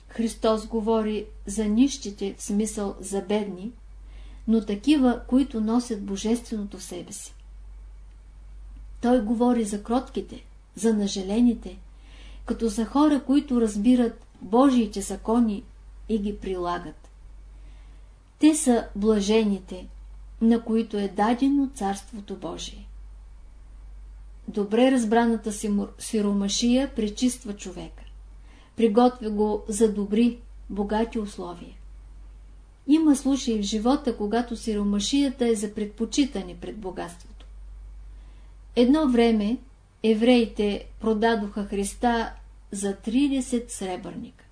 Христос говори за нищите в смисъл за бедни, но такива, които носят Божественото в себе си. Той говори за кротките, за нажелените, като за хора, които разбират Божиите закони и ги прилагат. Те са блажените, на които е дадено Царството Божие. Добре разбраната сиромашия пречиства човека. Приготвя го за добри, богати условия. Има случаи в живота, когато сиромашията е за предпочитане пред богатството. Едно време евреите продадоха Христа за 30 сребърника.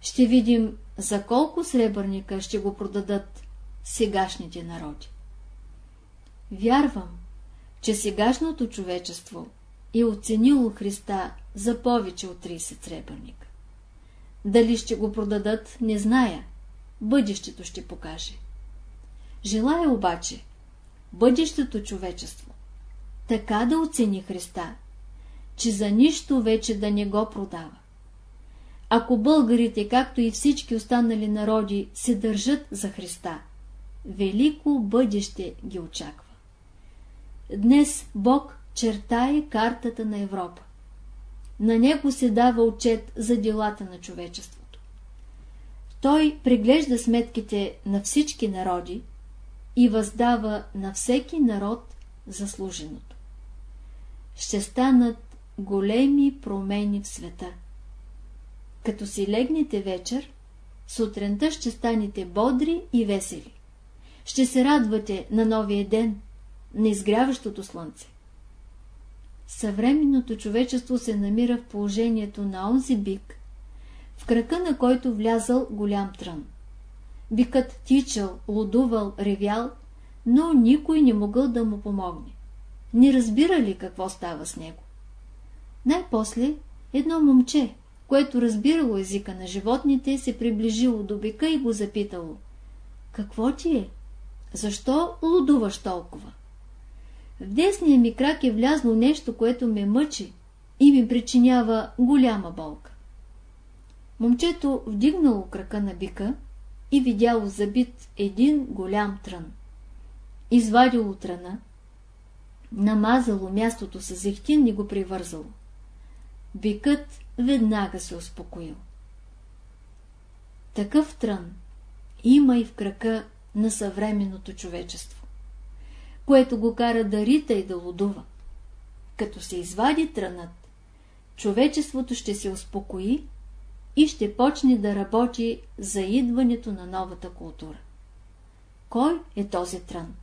Ще видим за колко сребърника ще го продадат сегашните народи. Вярвам, че сегашното човечество е оценило Христа за повече от 30 сребърника. Дали ще го продадат, не зная. Бъдещето ще покаже. Желая обаче бъдещето човечество така да оцени Христа, че за нищо вече да не го продава. Ако българите, както и всички останали народи, се държат за Христа, велико бъдеще ги очаква. Днес Бог чертае картата на Европа. На него се дава отчет за делата на човечеството. Той преглежда сметките на всички народи и въздава на всеки народ заслуженото. Ще станат големи промени в света. Като си легнете вечер, сутринта ще станете бодри и весели. Ще се радвате на новия ден, на изгряващото слънце. Съвременното човечество се намира в положението на онзи бик, в крака на който влязал голям трън. Бикът тичал, лудувал, ревял, но никой не могъл да му помогне. Не разбира ли какво става с него? Най-после едно момче, което разбирало езика на животните, се приближило до бика и го запитало. Какво ти е? Защо лудуваш толкова? В десния ми крак е влязло нещо, което ме мъчи и ми причинява голяма болка. Момчето вдигнало крака на бика и видяло забит един голям трън. Извадило тръна, намазало мястото с зехтин и го привързало. Бикът веднага се успокоил. Такъв трън има и в крака на съвременното човечество което го кара да рита и да лудува. Като се извади трънът, човечеството ще се успокои и ще почне да работи за идването на новата култура. Кой е този трън?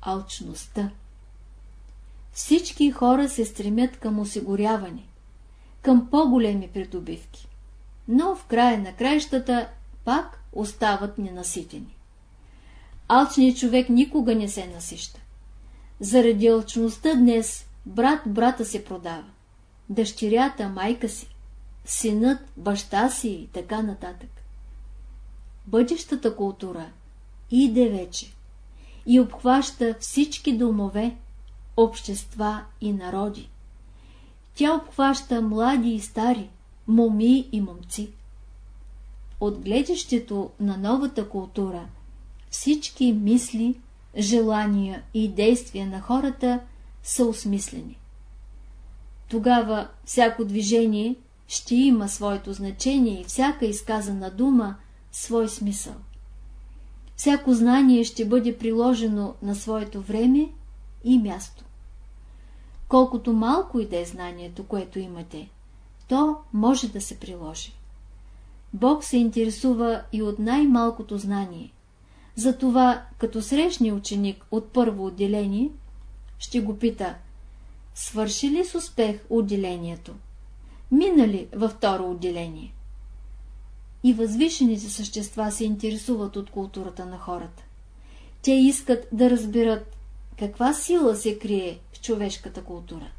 Алчността. Всички хора се стремят към осигуряване, към по-големи придобивки, но в края на краищата пак остават ненаситени. Алчният човек никога не се насища. Заради алчността днес брат брата се продава, дъщерята майка си, синът баща си и така нататък. Бъдещата култура иде вече. и обхваща всички домове, общества и народи. Тя обхваща млади и стари, моми и момци. От гледащето на новата култура всички мисли, желания и действия на хората са осмислени. Тогава всяко движение ще има своето значение и всяка изказана дума свой смисъл. Всяко знание ще бъде приложено на своето време и място. Колкото малко и да е знанието, което имате, то може да се приложи. Бог се интересува и от най-малкото знание. Затова, като срещне ученик от първо отделение, ще го пита, свърши ли с успех отделението? Минали във второ отделение? И възвишените същества се интересуват от културата на хората. Те искат да разберат каква сила се крие в човешката култура.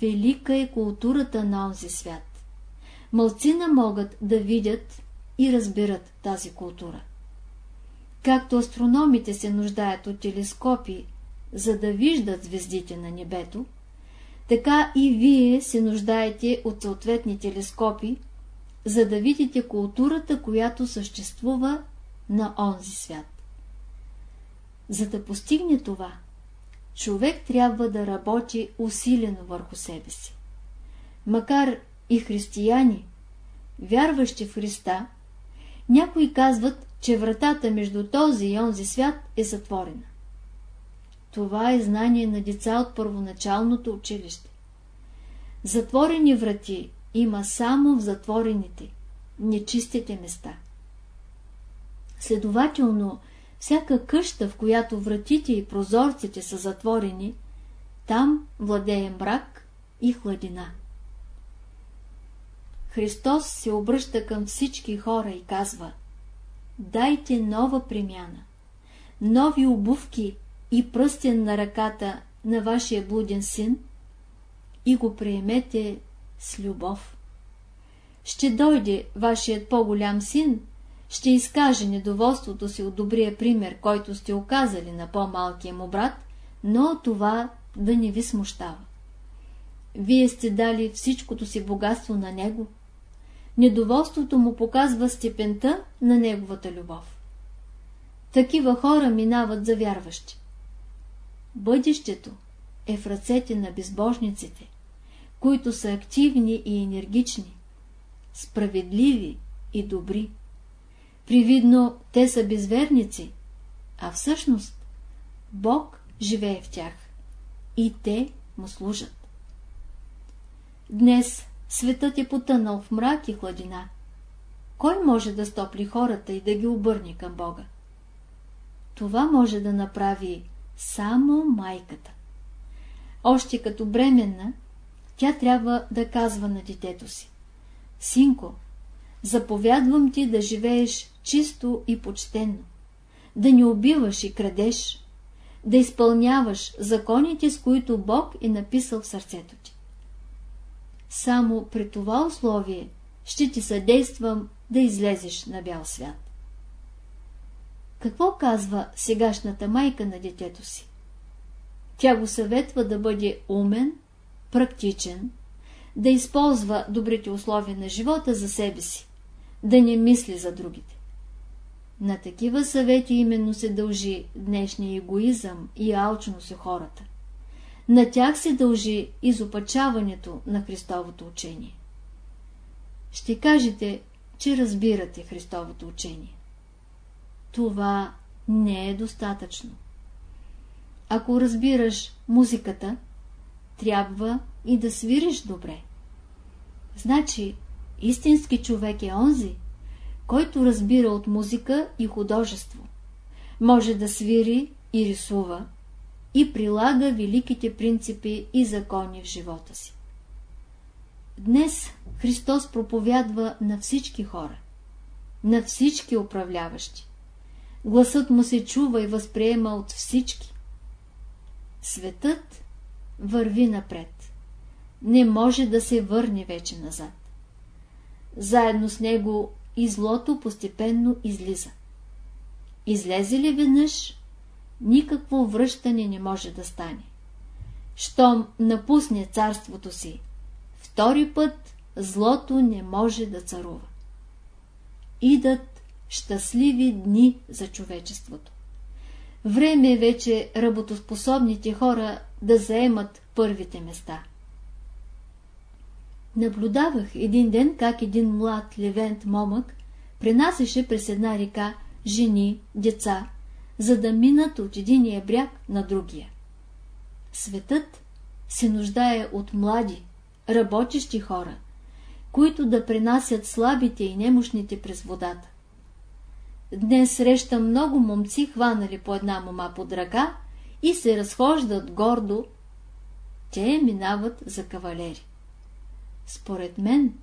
Велика е културата на онзи свят. Мълцина могат да видят и разберат тази култура. Както астрономите се нуждаят от телескопи, за да виждат звездите на небето, така и вие се нуждаете от съответни телескопи, за да видите културата, която съществува на онзи свят. За да постигне това, човек трябва да работи усилено върху себе си. Макар и християни, вярващи в Христа, някои казват, че вратата между този и онзи свят е затворена. Това е знание на деца от първоначалното училище. Затворени врати има само в затворените, нечистите места. Следователно, всяка къща, в която вратите и прозорците са затворени, там владее мрак и хладина. Христос се обръща към всички хора и казва Дайте нова премяна, нови обувки и пръстен на ръката на вашия блуден син и го приемете с любов. Ще дойде вашият по-голям син, ще изкаже недоволството си от добрия пример, който сте оказали на по-малкия му брат, но това да не ви смущава. Вие сте дали всичкото си богатство на него. Недоволството му показва степента на неговата любов. Такива хора минават за вярващи. Бъдещето е в ръцете на безбожниците, които са активни и енергични, справедливи и добри. Привидно те са безверници, а всъщност Бог живее в тях и те му служат. Днес светът е потънал в мрак и хладина. Кой може да стопли хората и да ги обърне към Бога? Това може да направи само майката. Още като бременна, тя трябва да казва на детето си. Синко, заповядвам ти да живееш чисто и почтенно, да не убиваш и крадеш, да изпълняваш законите, с които Бог е написал в сърцето ти. Само при това условие ще ти съдействам да излезеш на бял свят. Какво казва сегашната майка на детето си? Тя го съветва да бъде умен, практичен, да използва добрите условия на живота за себе си, да не мисли за другите. На такива съвети именно се дължи днешния егоизъм и алчност у хората. На тях се дължи изопачаването на Христовото учение. Ще кажете, че разбирате Христовото учение. Това не е достатъчно. Ако разбираш музиката, трябва и да свириш добре. Значи, истински човек е онзи, който разбира от музика и художество. Може да свири и рисува и прилага великите принципи и закони в живота си. Днес Христос проповядва на всички хора, на всички управляващи. Гласът му се чува и възприема от всички. Светът върви напред. Не може да се върне вече назад. Заедно с него и злото постепенно излиза. Излезе ли веднъж, никакво връщане не може да стане. Щом напусне царството си, втори път злото не може да царува. Идат щастливи дни за човечеството. Време е вече работоспособните хора да заемат първите места. Наблюдавах един ден как един млад левент момък пренасеше през една река жени, деца, за да минат от единия бряг на другия. Светът се нуждае от млади, работещи хора, които да пренасят слабите и немощните през водата. Днес срещам много момци, хванали по една мома под ръка и се разхождат гордо. Те минават за кавалери. Според мен,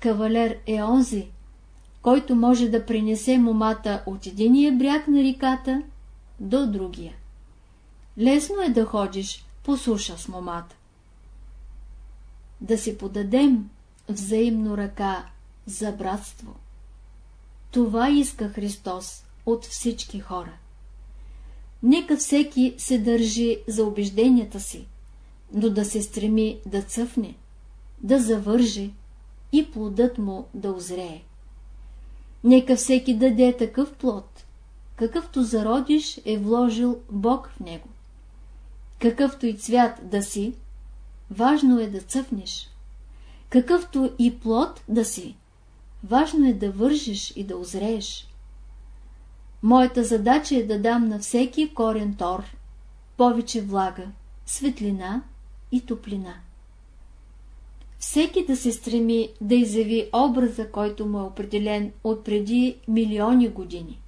кавалер е онзи, който може да принесе момата от единия бряг на реката до другия. Лесно е да ходиш по суша с момата. Да си подадем взаимно ръка за братство. Това иска Христос от всички хора. Нека всеки се държи за убежденията си, но да се стреми да цъфне, да завърже и плодът му да озрее. Нека всеки даде такъв плод, какъвто зародиш е вложил Бог в него. Какъвто и цвят да си, важно е да цъфнеш. Какъвто и плод да си, важно е да вържиш и да озрееш. Моята задача е да дам на всеки корен тор повече влага, светлина и топлина. Всеки да се стреми да изяви образа, който му е определен от преди милиони години.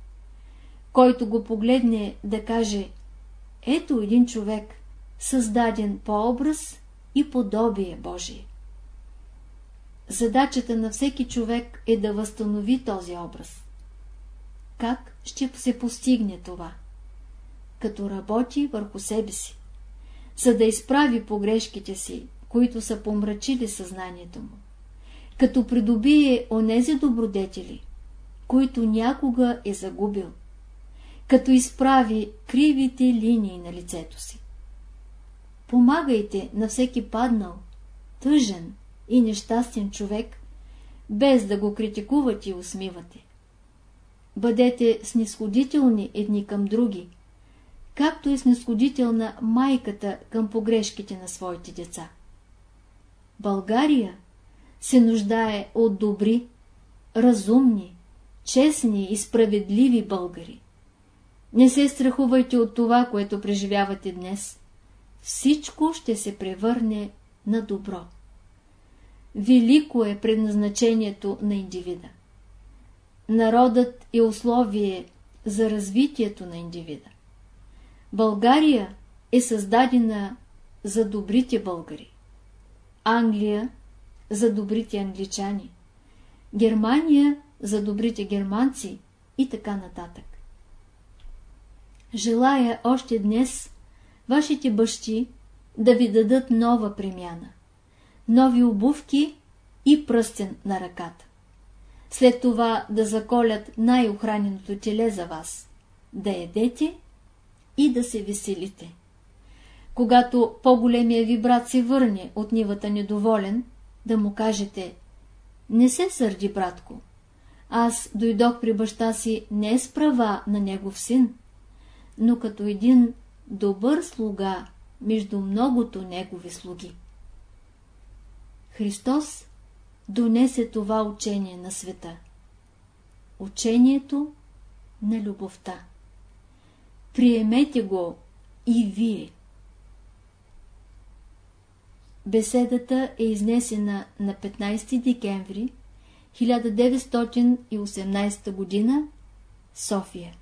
Който го погледне да каже ето един човек, създаден по образ и подобие Божие. Задачата на всеки човек е да възстанови този образ. Как ще се постигне това? Като работи върху себе си, за да изправи погрешките си, които са помрачили съзнанието му, като придобие онези добродетели, които някога е загубил, като изправи кривите линии на лицето си. Помагайте на всеки паднал, тъжен, и нещастен човек, без да го критикувате и усмивате. Бъдете снисходителни едни към други, както е снисходителна майката към погрешките на своите деца. България се нуждае от добри, разумни, честни и справедливи българи. Не се страхувайте от това, което преживявате днес. Всичко ще се превърне на добро. Велико е предназначението на индивида. Народът е условие за развитието на индивида. България е създадена за добрите българи. Англия за добрите англичани. Германия за добрите германци и така нататък. Желая още днес вашите бащи да ви дадат нова премяна нови обувки и пръстен на ръката. След това да заколят най-охраненото теле за вас, да едете и да се веселите. Когато по-големия ви брат се върне от нивата недоволен, да му кажете «Не се сърди, братко, аз дойдох при баща си не с права на негов син, но като един добър слуга между многото негови слуги. Христос донесе това учение на света. Учението на любовта. Приемете го и вие. Беседата е изнесена на 15 декември 1918 г. София